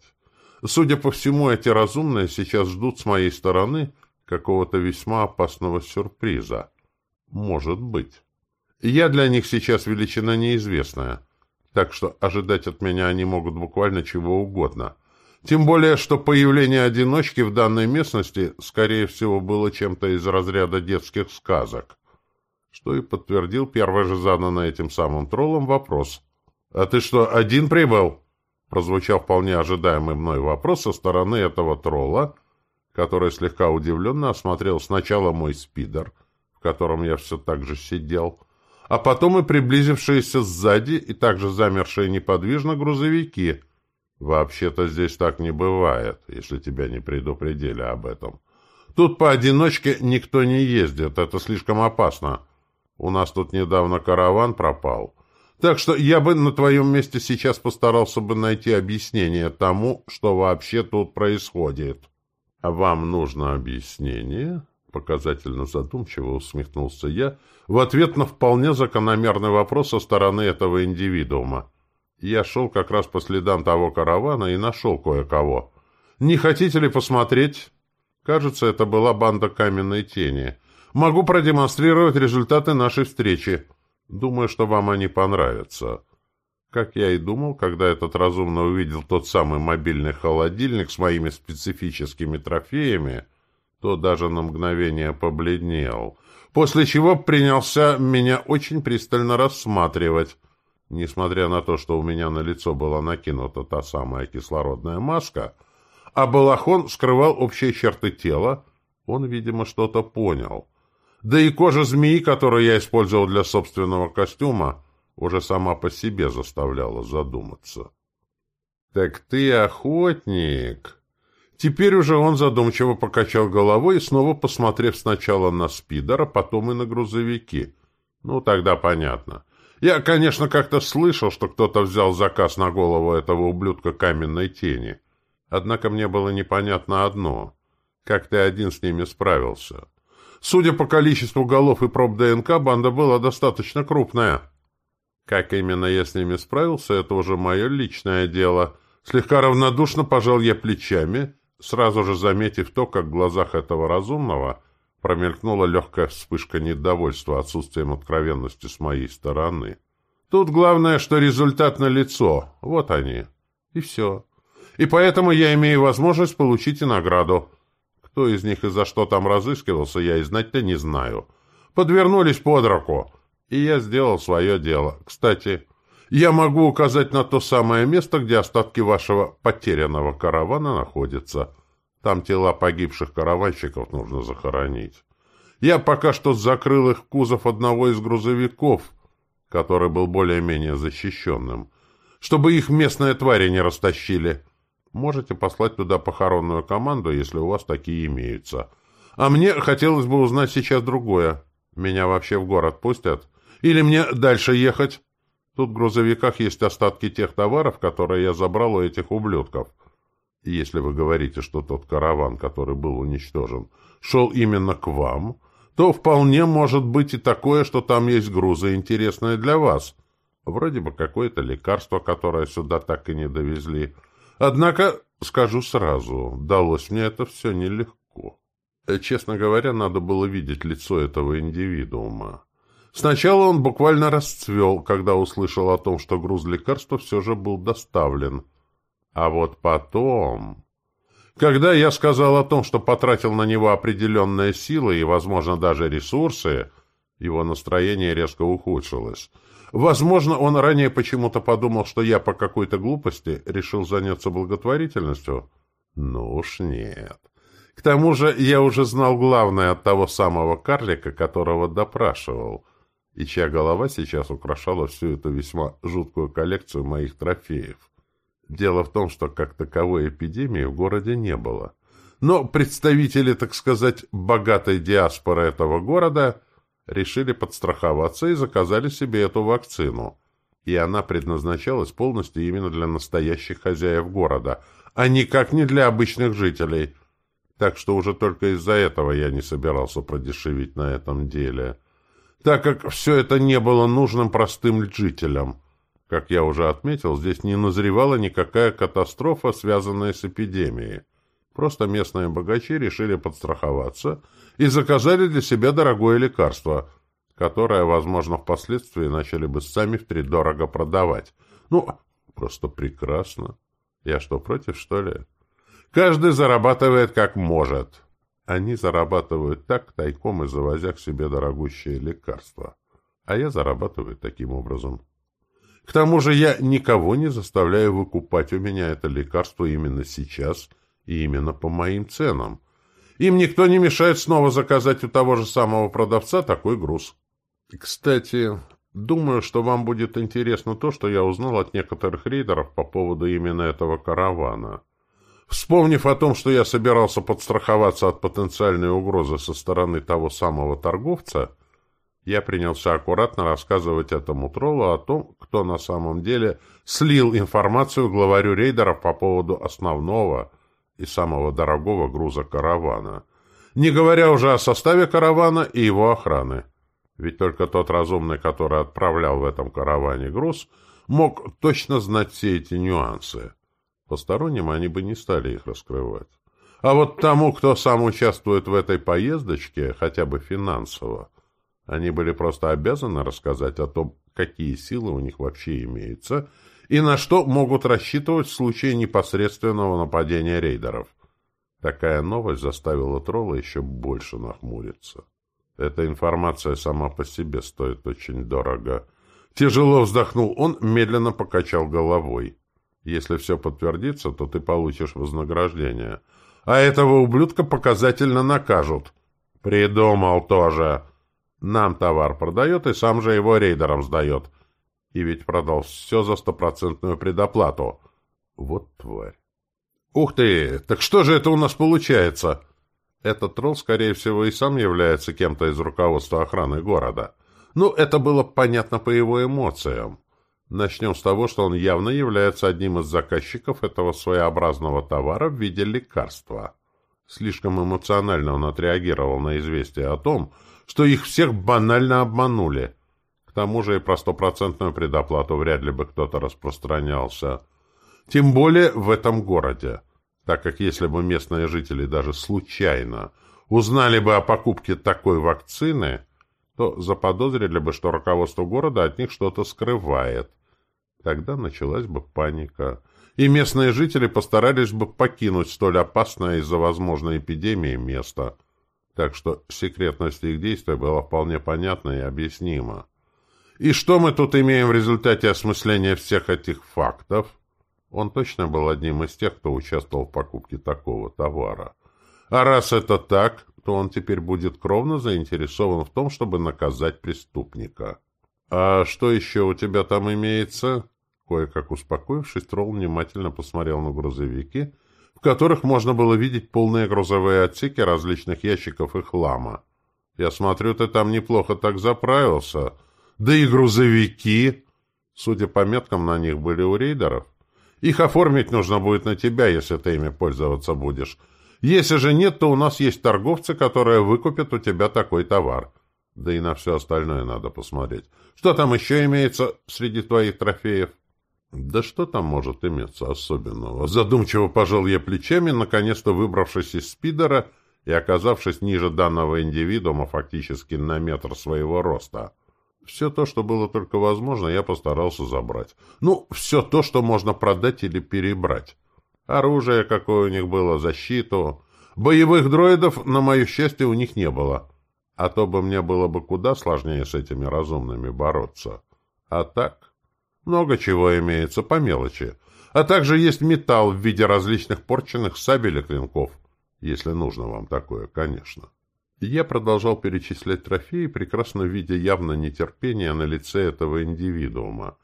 Судя по всему, эти разумные сейчас ждут с моей стороны какого-то весьма опасного сюрприза. Может быть. Я для них сейчас величина неизвестная, так что ожидать от меня они могут буквально чего угодно — тем более, что появление одиночки в данной местности, скорее всего, было чем-то из разряда детских сказок. Что и подтвердил первый же заданный этим самым троллом вопрос. «А ты что, один прибыл?» Прозвучал вполне ожидаемый мной вопрос со стороны этого тролла, который слегка удивленно осмотрел сначала мой спидер, в котором я все так же сидел, а потом и приблизившиеся сзади и также замершие неподвижно грузовики — Вообще-то здесь так не бывает, если тебя не предупредили об этом. Тут поодиночке никто не ездит, это слишком опасно. У нас тут недавно караван пропал. Так что я бы на твоем месте сейчас постарался бы найти объяснение тому, что вообще тут происходит. А вам нужно объяснение? Показательно задумчиво усмехнулся я в ответ на вполне закономерный вопрос со стороны этого индивидуума. Я шел как раз по следам того каравана и нашел кое-кого. Не хотите ли посмотреть? Кажется, это была банда каменной тени. Могу продемонстрировать результаты нашей встречи. Думаю, что вам они понравятся. Как я и думал, когда этот разумно увидел тот самый мобильный холодильник с моими специфическими трофеями, то даже на мгновение побледнел, после чего принялся меня очень пристально рассматривать, Несмотря на то, что у меня на лицо была накинута та самая кислородная маска, а балахон скрывал общие черты тела, он, видимо, что-то понял. Да и кожа змеи, которую я использовал для собственного костюма, уже сама по себе заставляла задуматься. «Так ты охотник!» Теперь уже он задумчиво покачал головой и снова посмотрев сначала на спидера, потом и на грузовики. «Ну, тогда понятно. Я, конечно, как-то слышал, что кто-то взял заказ на голову этого ублюдка каменной тени. Однако мне было непонятно одно. Как ты один с ними справился? Судя по количеству голов и проб ДНК, банда была достаточно крупная. Как именно я с ними справился, это уже мое личное дело. Слегка равнодушно пожал я плечами, сразу же заметив то, как в глазах этого разумного Промелькнула легкая вспышка недовольства отсутствием откровенности с моей стороны. Тут главное, что результат налицо. Вот они. И все. И поэтому я имею возможность получить и награду. Кто из них и за что там разыскивался, я и знать-то не знаю. Подвернулись под руку. И я сделал свое дело. Кстати, я могу указать на то самое место, где остатки вашего потерянного каравана находятся. Там тела погибших караванщиков нужно захоронить. Я пока что закрыл их в кузов одного из грузовиков, который был более-менее защищенным. чтобы их местные твари не растащили. Можете послать туда похоронную команду, если у вас такие имеются. А мне хотелось бы узнать сейчас другое. Меня вообще в город пустят? Или мне дальше ехать? Тут в грузовиках есть остатки тех товаров, которые я забрал у этих ублюдков. Если вы говорите, что тот караван, который был уничтожен, шел именно к вам, то вполне может быть и такое, что там есть грузы, интересные для вас. Вроде бы какое-то лекарство, которое сюда так и не довезли. Однако, скажу сразу, далось мне это все нелегко. Э, честно говоря, надо было видеть лицо этого индивидуума. Сначала он буквально расцвел, когда услышал о том, что груз лекарства все же был доставлен. А вот потом... Когда я сказал о том, что потратил на него определенные силы и, возможно, даже ресурсы, его настроение резко ухудшилось. Возможно, он ранее почему-то подумал, что я по какой-то глупости решил заняться благотворительностью. Ну уж нет. К тому же я уже знал главное от того самого карлика, которого допрашивал и чья голова сейчас украшала всю эту весьма жуткую коллекцию моих трофеев. Дело в том, что как таковой эпидемии в городе не было. Но представители, так сказать, богатой диаспоры этого города решили подстраховаться и заказали себе эту вакцину. И она предназначалась полностью именно для настоящих хозяев города, а никак не для обычных жителей. Так что уже только из-за этого я не собирался продешевить на этом деле так как все это не было нужным простым жителям. Как я уже отметил, здесь не назревала никакая катастрофа, связанная с эпидемией. Просто местные богачи решили подстраховаться и заказали для себя дорогое лекарство, которое, возможно, впоследствии начали бы сами втридорого продавать. Ну, просто прекрасно. Я что, против, что ли? Каждый зарабатывает как может. Они зарабатывают так, тайком и завозя к себе дорогущие лекарства. А я зарабатываю таким образом. К тому же я никого не заставляю выкупать у меня это лекарство именно сейчас и именно по моим ценам. Им никто не мешает снова заказать у того же самого продавца такой груз. Кстати, думаю, что вам будет интересно то, что я узнал от некоторых рейдеров по поводу именно этого каравана. Вспомнив о том, что я собирался подстраховаться от потенциальной угрозы со стороны того самого торговца, я принялся аккуратно рассказывать этому троллу о том, кто на самом деле слил информацию главарю рейдеров по поводу основного и самого дорогого груза каравана, не говоря уже о составе каравана и его охраны. Ведь только тот разумный, который отправлял в этом караване груз, мог точно знать все эти нюансы. Посторонним они бы не стали их раскрывать. А вот тому, кто сам участвует в этой поездочке, хотя бы финансово, они были просто обязаны рассказать о том, какие силы у них вообще имеются и на что могут рассчитывать в случае непосредственного нападения рейдеров. Такая новость заставила тролла еще больше нахмуриться. Эта информация сама по себе стоит очень дорого. Тяжело вздохнул он, медленно покачал головой. Если все подтвердится, то ты получишь вознаграждение. А этого ублюдка показательно накажут. Придумал тоже. Нам товар продает и сам же его рейдерам сдает. И ведь продал все за стопроцентную предоплату. Вот тварь. Ух ты! Так что же это у нас получается? Этот тролл, скорее всего, и сам является кем-то из руководства охраны города. Ну, это было понятно по его эмоциям. Начнем с того, что он явно является одним из заказчиков этого своеобразного товара в виде лекарства. Слишком эмоционально он отреагировал на известие о том, что их всех банально обманули. К тому же и про стопроцентную предоплату вряд ли бы кто-то распространялся. Тем более в этом городе, так как если бы местные жители даже случайно узнали бы о покупке такой вакцины, то заподозрили бы, что руководство города от них что-то скрывает. Тогда началась бы паника, и местные жители постарались бы покинуть столь опасное из-за возможной эпидемии место. Так что секретность их действий была вполне понятна и объяснима. И что мы тут имеем в результате осмысления всех этих фактов? Он точно был одним из тех, кто участвовал в покупке такого товара. А раз это так, то он теперь будет кровно заинтересован в том, чтобы наказать преступника. «А что еще у тебя там имеется?» Кое-как успокоившись, Тролл внимательно посмотрел на грузовики, в которых можно было видеть полные грузовые отсеки различных ящиков и хлама. «Я смотрю, ты там неплохо так заправился. Да и грузовики!» Судя по меткам, на них были у рейдеров. «Их оформить нужно будет на тебя, если ты ими пользоваться будешь. Если же нет, то у нас есть торговцы, которые выкупят у тебя такой товар. Да и на все остальное надо посмотреть. Что там еще имеется среди твоих трофеев?» Да что там может иметься особенного? Задумчиво пожал я плечами, наконец-то выбравшись из спидера и оказавшись ниже данного индивидуума фактически на метр своего роста. Все то, что было только возможно, я постарался забрать. Ну, все то, что можно продать или перебрать. Оружие, какое у них было, защиту. Боевых дроидов, на мое счастье, у них не было. А то бы мне было бы куда сложнее с этими разумными бороться. А так... Много чего имеется по мелочи. А также есть металл в виде различных порченных сабель и клинков. Если нужно вам такое, конечно. Я продолжал перечислять трофеи, прекрасно видя явно нетерпение на лице этого индивидуума.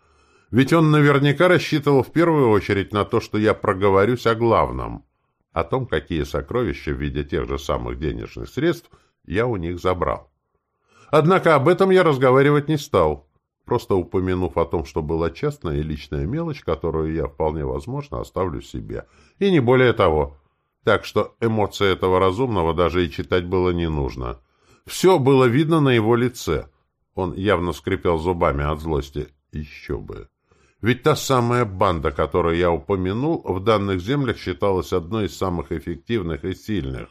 Ведь он наверняка рассчитывал в первую очередь на то, что я проговорюсь о главном, о том, какие сокровища в виде тех же самых денежных средств я у них забрал. Однако об этом я разговаривать не стал просто упомянув о том, что была частная и личная мелочь, которую я вполне возможно оставлю себе. И не более того. Так что эмоции этого разумного даже и читать было не нужно. Все было видно на его лице. Он явно скрипел зубами от злости. Еще бы. Ведь та самая банда, которую я упомянул, в данных землях считалась одной из самых эффективных и сильных.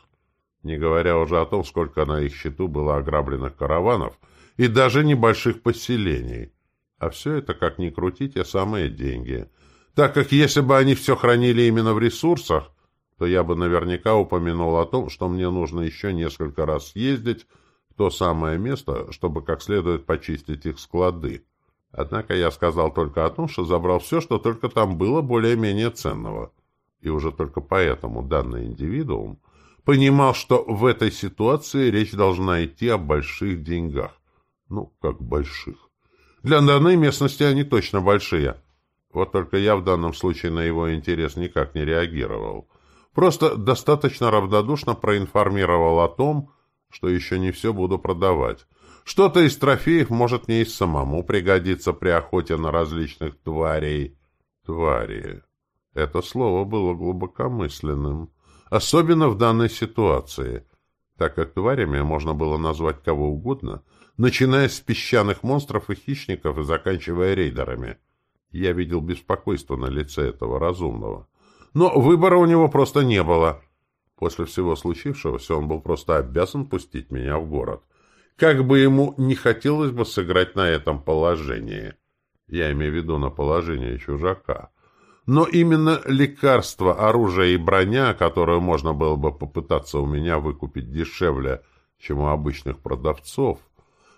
Не говоря уже о том, сколько на их счету было ограбленных караванов – и даже небольших поселений. А все это, как ни крути, те самые деньги. Так как если бы они все хранили именно в ресурсах, то я бы наверняка упомянул о том, что мне нужно еще несколько раз съездить в то самое место, чтобы как следует почистить их склады. Однако я сказал только о том, что забрал все, что только там было более-менее ценного. И уже только поэтому данный индивидуум понимал, что в этой ситуации речь должна идти о больших деньгах. Ну, как больших. Для данной местности они точно большие. Вот только я в данном случае на его интерес никак не реагировал. Просто достаточно равнодушно проинформировал о том, что еще не все буду продавать. Что-то из трофеев может мне и самому пригодиться при охоте на различных тварей. Твари. Это слово было глубокомысленным. Особенно в данной ситуации, так как тварями можно было назвать кого угодно — начиная с песчаных монстров и хищников и заканчивая рейдерами. Я видел беспокойство на лице этого разумного. Но выбора у него просто не было. После всего случившегося он был просто обязан пустить меня в город. Как бы ему не хотелось бы сыграть на этом положении. Я имею в виду на положение чужака. Но именно лекарства, оружие и броня, которую можно было бы попытаться у меня выкупить дешевле, чем у обычных продавцов,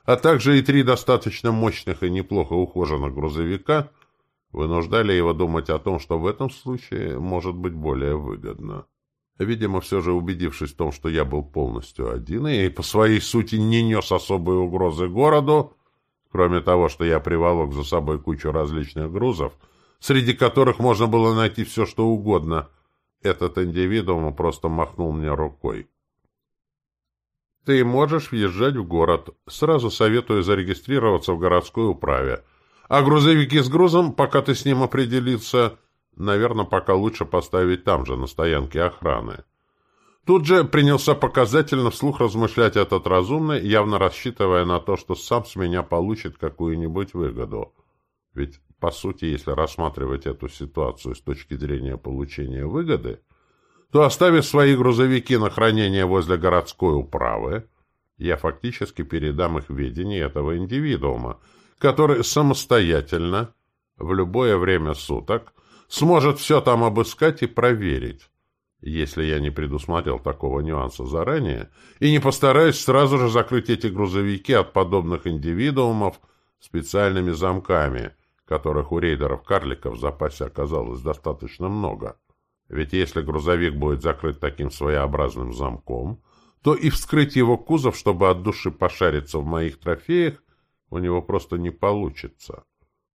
а также и три достаточно мощных и неплохо ухоженных грузовика вынуждали его думать о том, что в этом случае может быть более выгодно. Видимо, все же убедившись в том, что я был полностью один и по своей сути не нес особой угрозы городу, кроме того, что я приволок за собой кучу различных грузов, среди которых можно было найти все, что угодно, этот индивидуум просто махнул мне рукой. Ты можешь въезжать в город. Сразу советую зарегистрироваться в городской управе. А грузовики с грузом, пока ты с ним определился, наверное, пока лучше поставить там же, на стоянке охраны. Тут же принялся показательно вслух размышлять этот разумный, явно рассчитывая на то, что сам с меня получит какую-нибудь выгоду. Ведь, по сути, если рассматривать эту ситуацию с точки зрения получения выгоды, то, оставив свои грузовики на хранение возле городской управы, я фактически передам их ведение этого индивидуума, который самостоятельно, в любое время суток, сможет все там обыскать и проверить, если я не предусмотрел такого нюанса заранее и не постараюсь сразу же закрыть эти грузовики от подобных индивидуумов специальными замками, которых у рейдеров-карликов в запасе оказалось достаточно много. Ведь если грузовик будет закрыт таким своеобразным замком, то и вскрыть его кузов, чтобы от души пошариться в моих трофеях, у него просто не получится.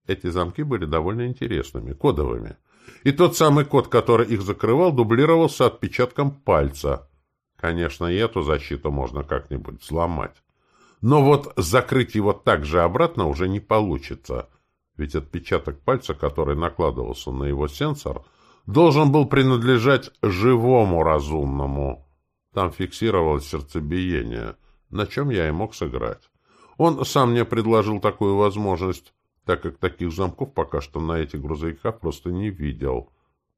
Эти замки были довольно интересными, кодовыми. И тот самый код, который их закрывал, дублировался отпечатком пальца. Конечно, и эту защиту можно как-нибудь сломать. Но вот закрыть его так же обратно уже не получится. Ведь отпечаток пальца, который накладывался на его сенсор, должен был принадлежать живому разумному. Там фиксировалось сердцебиение, на чем я и мог сыграть. Он сам мне предложил такую возможность, так как таких замков пока что на этих грузовиках просто не видел.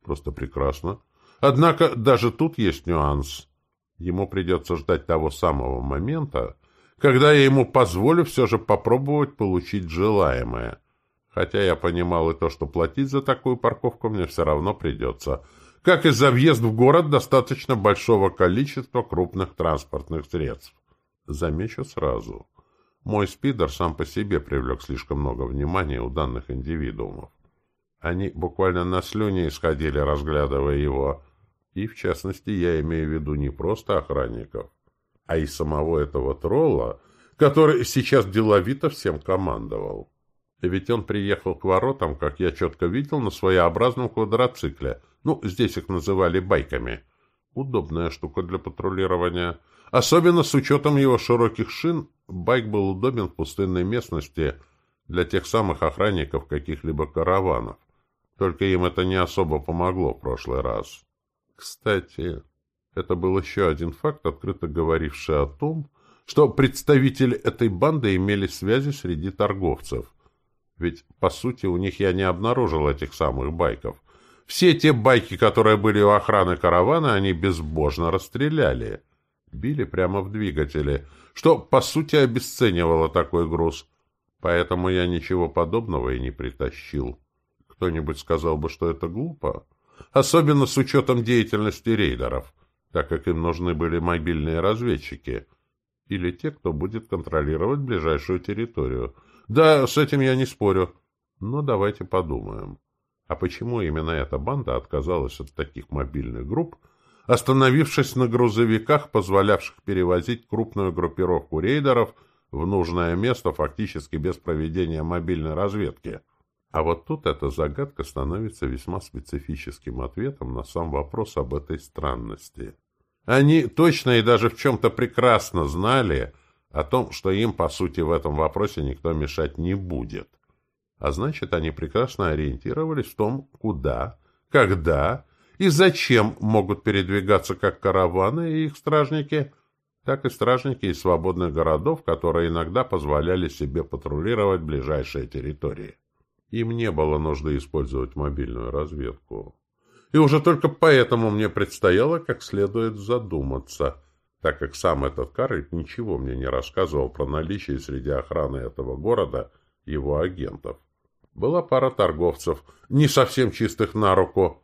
Просто прекрасно. Однако даже тут есть нюанс. Ему придется ждать того самого момента, когда я ему позволю все же попробовать получить желаемое. Хотя я понимал и то, что платить за такую парковку мне все равно придется. Как и за въезд в город достаточно большого количества крупных транспортных средств. Замечу сразу. Мой спидер сам по себе привлек слишком много внимания у данных индивидуумов. Они буквально на слюне исходили, разглядывая его. И, в частности, я имею в виду не просто охранников, а и самого этого тролла, который сейчас деловито всем командовал. Ведь он приехал к воротам, как я четко видел, на своеобразном квадроцикле. Ну, здесь их называли байками. Удобная штука для патрулирования. Особенно с учетом его широких шин, байк был удобен в пустынной местности для тех самых охранников каких-либо караванов. Только им это не особо помогло в прошлый раз. Кстати, это был еще один факт, открыто говоривший о том, что представители этой банды имели связи среди торговцев. Ведь, по сути, у них я не обнаружил этих самых байков. Все те байки, которые были у охраны каравана, они безбожно расстреляли. Били прямо в двигатели, что, по сути, обесценивало такой груз. Поэтому я ничего подобного и не притащил. Кто-нибудь сказал бы, что это глупо. Особенно с учетом деятельности рейдеров так как им нужны были мобильные разведчики, или те, кто будет контролировать ближайшую территорию. Да, с этим я не спорю. Но давайте подумаем. А почему именно эта банда отказалась от таких мобильных групп, остановившись на грузовиках, позволявших перевозить крупную группировку рейдеров в нужное место фактически без проведения мобильной разведки? А вот тут эта загадка становится весьма специфическим ответом на сам вопрос об этой странности. Они точно и даже в чем-то прекрасно знали о том, что им, по сути, в этом вопросе никто мешать не будет. А значит, они прекрасно ориентировались в том, куда, когда и зачем могут передвигаться как караваны и их стражники, так и стражники из свободных городов, которые иногда позволяли себе патрулировать ближайшие территории. Им не было нужды использовать мобильную разведку. И уже только поэтому мне предстояло как следует задуматься, так как сам этот Карл ничего мне не рассказывал про наличие среди охраны этого города его агентов. Была пара торговцев, не совсем чистых на руку.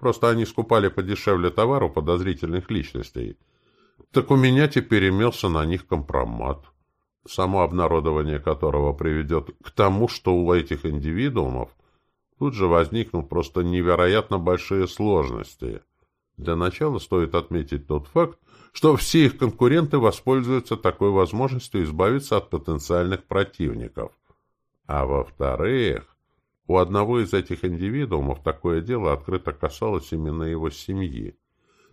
Просто они скупали подешевле товар у подозрительных личностей. Так у меня теперь имелся на них компромат, само обнародование которого приведет к тому, что у этих индивидуумов Тут же возникнут просто невероятно большие сложности. Для начала стоит отметить тот факт, что все их конкуренты воспользуются такой возможностью избавиться от потенциальных противников. А во-вторых, у одного из этих индивидуумов такое дело открыто касалось именно его семьи.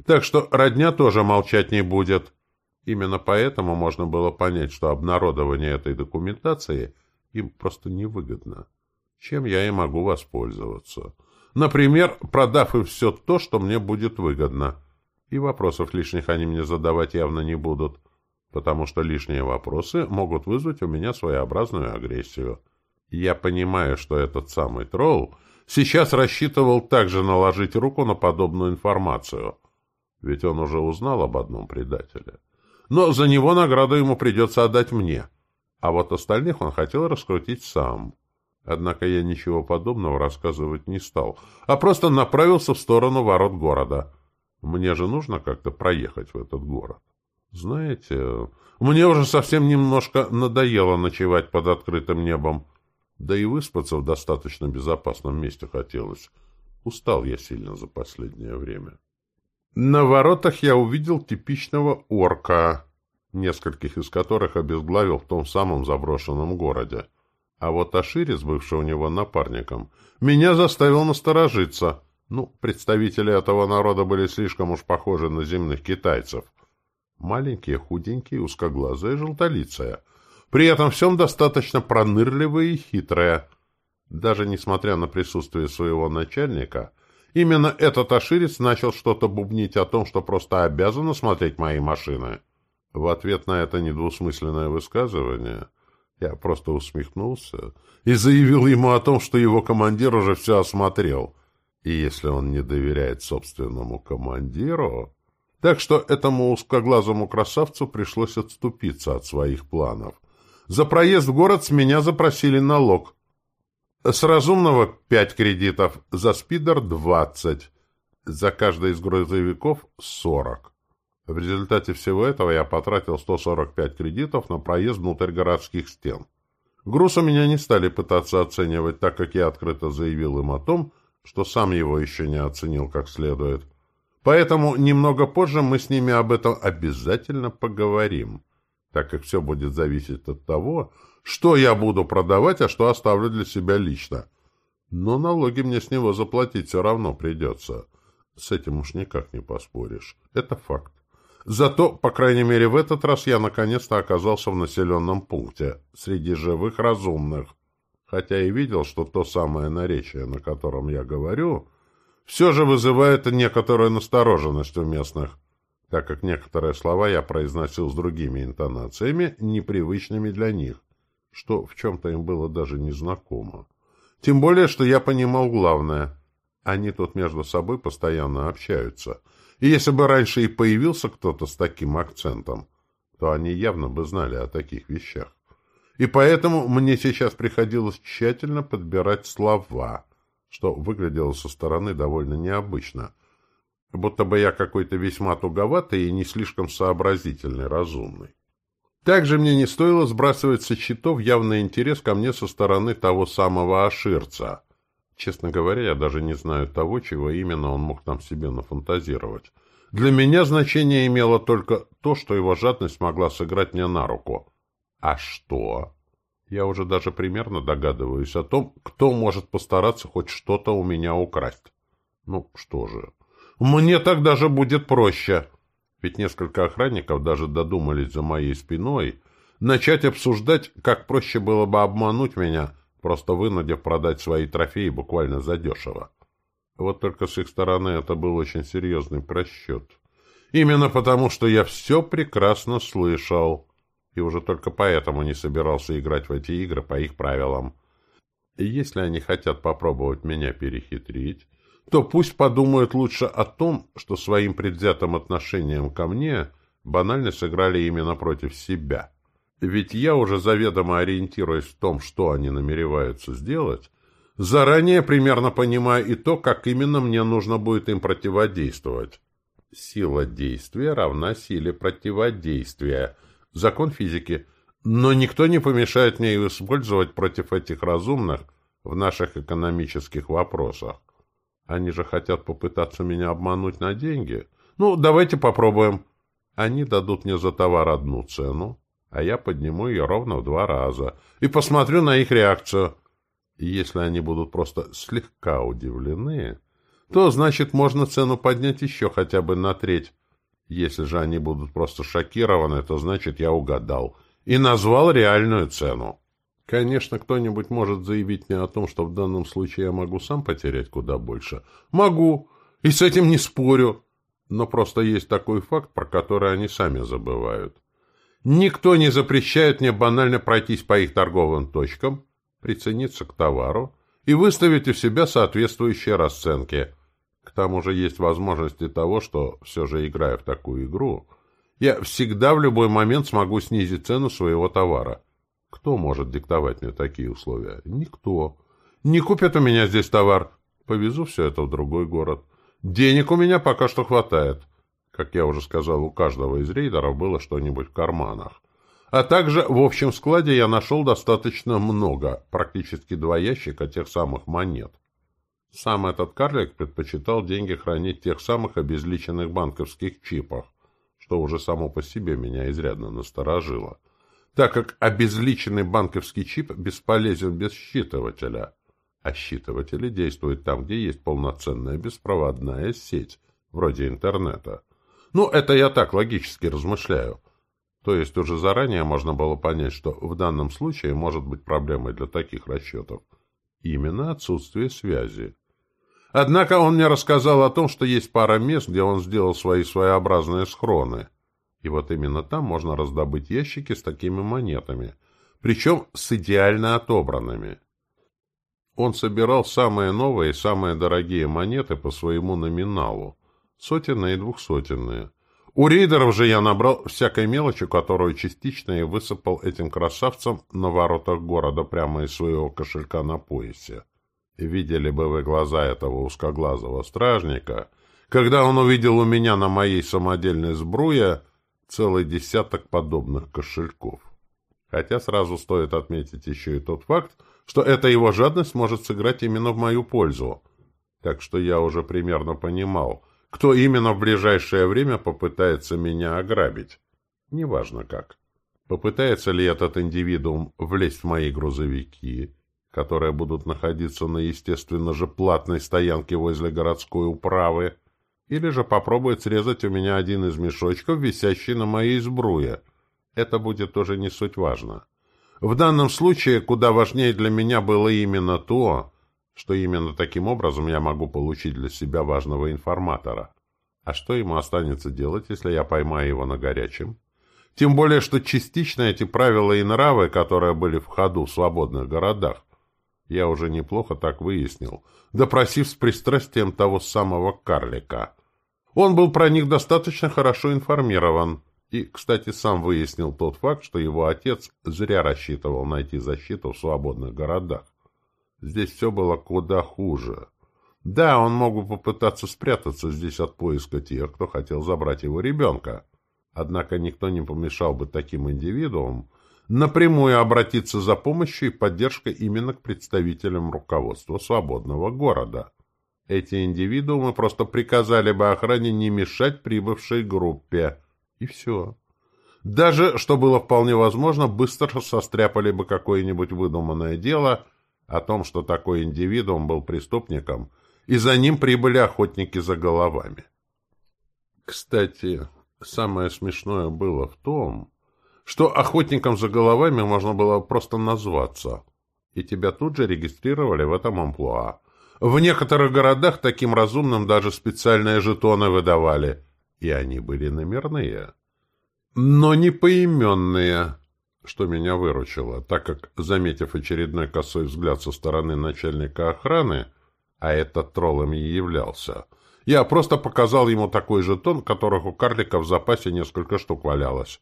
Так что родня тоже молчать не будет. Именно поэтому можно было понять, что обнародование этой документации им просто невыгодно чем я и могу воспользоваться. Например, продав им все то, что мне будет выгодно. И вопросов лишних они мне задавать явно не будут, потому что лишние вопросы могут вызвать у меня своеобразную агрессию. Я понимаю, что этот самый тролл сейчас рассчитывал также наложить руку на подобную информацию, ведь он уже узнал об одном предателе. Но за него награду ему придется отдать мне, а вот остальных он хотел раскрутить сам. Однако я ничего подобного рассказывать не стал, а просто направился в сторону ворот города. Мне же нужно как-то проехать в этот город. Знаете, мне уже совсем немножко надоело ночевать под открытым небом. Да и выспаться в достаточно безопасном месте хотелось. Устал я сильно за последнее время. На воротах я увидел типичного орка, нескольких из которых обезглавил в том самом заброшенном городе. А вот Аширис, бывший у него напарником, меня заставил насторожиться. Ну, представители этого народа были слишком уж похожи на земных китайцев. Маленькие, худенькие, узкоглазые, желтолицые. При этом всем достаточно пронырливые и хитрые. Даже несмотря на присутствие своего начальника, именно этот Аширис начал что-то бубнить о том, что просто обязан осмотреть мои машины. В ответ на это недвусмысленное высказывание я просто усмехнулся и заявил ему о том, что его командир уже все осмотрел. И если он не доверяет собственному командиру... Так что этому узкоглазому красавцу пришлось отступиться от своих планов. За проезд в город с меня запросили налог. С разумного пять кредитов, за спидер двадцать, за каждый из грузовиков сорок. В результате всего этого я потратил 145 кредитов на проезд внутрь городских стен. Груз у меня не стали пытаться оценивать, так как я открыто заявил им о том, что сам его еще не оценил как следует. Поэтому немного позже мы с ними об этом обязательно поговорим, так как все будет зависеть от того, что я буду продавать, а что оставлю для себя лично. Но налоги мне с него заплатить все равно придется. С этим уж никак не поспоришь. Это факт. Зато, по крайней мере, в этот раз я наконец-то оказался в населенном пункте, среди живых разумных. Хотя и видел, что то самое наречие, на котором я говорю, все же вызывает некоторую настороженность у местных, так как некоторые слова я произносил с другими интонациями, непривычными для них, что в чем-то им было даже незнакомо. Тем более, что я понимал главное. Они тут между собой постоянно общаются — и если бы раньше и появился кто-то с таким акцентом, то они явно бы знали о таких вещах. И поэтому мне сейчас приходилось тщательно подбирать слова, что выглядело со стороны довольно необычно, будто бы я какой-то весьма туговатый и не слишком сообразительный, разумный. Также мне не стоило сбрасывать со счетов явный интерес ко мне со стороны того самого Аширца, Честно говоря, я даже не знаю того, чего именно он мог там себе нафантазировать. Для меня значение имело только то, что его жадность могла сыграть мне на руку. А что? Я уже даже примерно догадываюсь о том, кто может постараться хоть что-то у меня украсть. Ну, что же. Мне так даже будет проще. Ведь несколько охранников даже додумались за моей спиной начать обсуждать, как проще было бы обмануть меня — просто вынудив продать свои трофеи буквально задешево. Вот только с их стороны это был очень серьезный просчет. Именно потому, что я все прекрасно слышал, и уже только поэтому не собирался играть в эти игры по их правилам. И если они хотят попробовать меня перехитрить, то пусть подумают лучше о том, что своим предвзятым отношением ко мне банально сыграли именно против себя. Ведь я уже заведомо ориентируясь в том, что они намереваются сделать, заранее примерно понимаю и то, как именно мне нужно будет им противодействовать. Сила действия равна силе противодействия. Закон физики. Но никто не помешает мне использовать против этих разумных в наших экономических вопросах. Они же хотят попытаться меня обмануть на деньги. Ну, давайте попробуем. Они дадут мне за товар одну цену, а я подниму ее ровно в два раза и посмотрю на их реакцию. И если они будут просто слегка удивлены, то, значит, можно цену поднять еще хотя бы на треть. Если же они будут просто шокированы, то, значит, я угадал и назвал реальную цену. Конечно, кто-нибудь может заявить мне о том, что в данном случае я могу сам потерять куда больше. Могу, и с этим не спорю. Но просто есть такой факт, про который они сами забывают. Никто не запрещает мне банально пройтись по их торговым точкам, прицениться к товару и выставить у себя соответствующие расценки. К тому же есть возможности того, что, все же играя в такую игру, я всегда в любой момент смогу снизить цену своего товара. Кто может диктовать мне такие условия? Никто. Не купят у меня здесь товар. Повезу все это в другой город. Денег у меня пока что хватает. Как я уже сказал, у каждого из рейдеров было что-нибудь в карманах. А также в общем складе я нашел достаточно много, практически два ящика тех самых монет. Сам этот карлик предпочитал деньги хранить в тех самых обезличенных банковских чипах, что уже само по себе меня изрядно насторожило. так как обезличенный банковский чип бесполезен без считывателя. А считыватели действуют там, где есть полноценная беспроводная сеть, вроде интернета. Ну, это я так логически размышляю. То есть уже заранее можно было понять, что в данном случае может быть проблемой для таких расчетов. Именно отсутствие связи. Однако он мне рассказал о том, что есть пара мест, где он сделал свои своеобразные схроны. И вот именно там можно раздобыть ящики с такими монетами, причем с идеально отобранными. Он собирал самые новые и самые дорогие монеты по своему номиналу, сотенные и двухсотенные. У рейдеров же я набрал всякой мелочи, которую частично и высыпал этим красавцам на воротах города прямо из своего кошелька на поясе. Видели бы вы глаза этого узкоглазого стражника, когда он увидел у меня на моей самодельной сбруе целый десяток подобных кошельков. Хотя сразу стоит отметить еще и тот факт, что эта его жадность может сыграть именно в мою пользу. Так что я уже примерно понимал, кто именно в ближайшее время попытается меня ограбить. Неважно как. Попытается ли этот индивидуум влезть в мои грузовики, которые будут находиться на, естественно же, платной стоянке возле городской управы, или же попробует срезать у меня один из мешочков, висящий на моей сбруе. Это будет тоже не суть важно. В данном случае куда важнее для меня было именно то, что именно таким образом я могу получить для себя важного информатора. А что ему останется делать, если я поймаю его на горячем? Тем более, что частично эти правила и нравы, которые были в ходу в свободных городах, я уже неплохо так выяснил, допросив с пристрастием того самого карлика. Он был про них достаточно хорошо информирован и, кстати, сам выяснил тот факт, что его отец зря рассчитывал найти защиту в свободных городах. Здесь все было куда хуже. Да, он мог бы попытаться спрятаться здесь от поиска тех, кто хотел забрать его ребенка. Однако никто не помешал бы таким индивидуумам напрямую обратиться за помощью и поддержкой именно к представителям руководства свободного города. Эти индивидуумы просто приказали бы охране не мешать прибывшей группе. И все. Даже, что было вполне возможно, быстро состряпали бы какое-нибудь выдуманное дело о том, что такой индивидуум был преступником, и за ним прибыли охотники за головами. Кстати, самое смешное было в том, что охотником за головами можно было просто назваться, и тебя тут же регистрировали в этом амплуа. В некоторых городах таким разумным даже специальные жетоны выдавали, и они были номерные. Но не поименные, что меня выручило, так как, заметив очередной косой взгляд со стороны начальника охраны, а этот троллом и являлся, я просто показал ему такой жетон, которых у карлика в запасе несколько штук валялось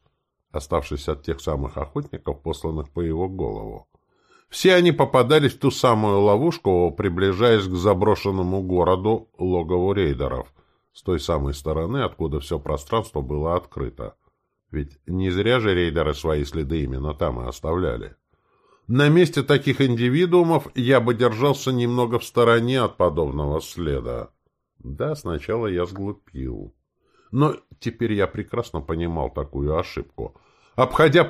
оставшись от тех самых охотников, посланных по его голову. Все они попадались в ту самую ловушку, приближаясь к заброшенному городу логову рейдеров, с той самой стороны, откуда все пространство было открыто. Ведь не зря же рейдеры свои следы именно там и оставляли. На месте таких индивидуумов я бы держался немного в стороне от подобного следа. Да, сначала я сглупил. Но теперь я прекрасно понимал такую ошибку. Обходя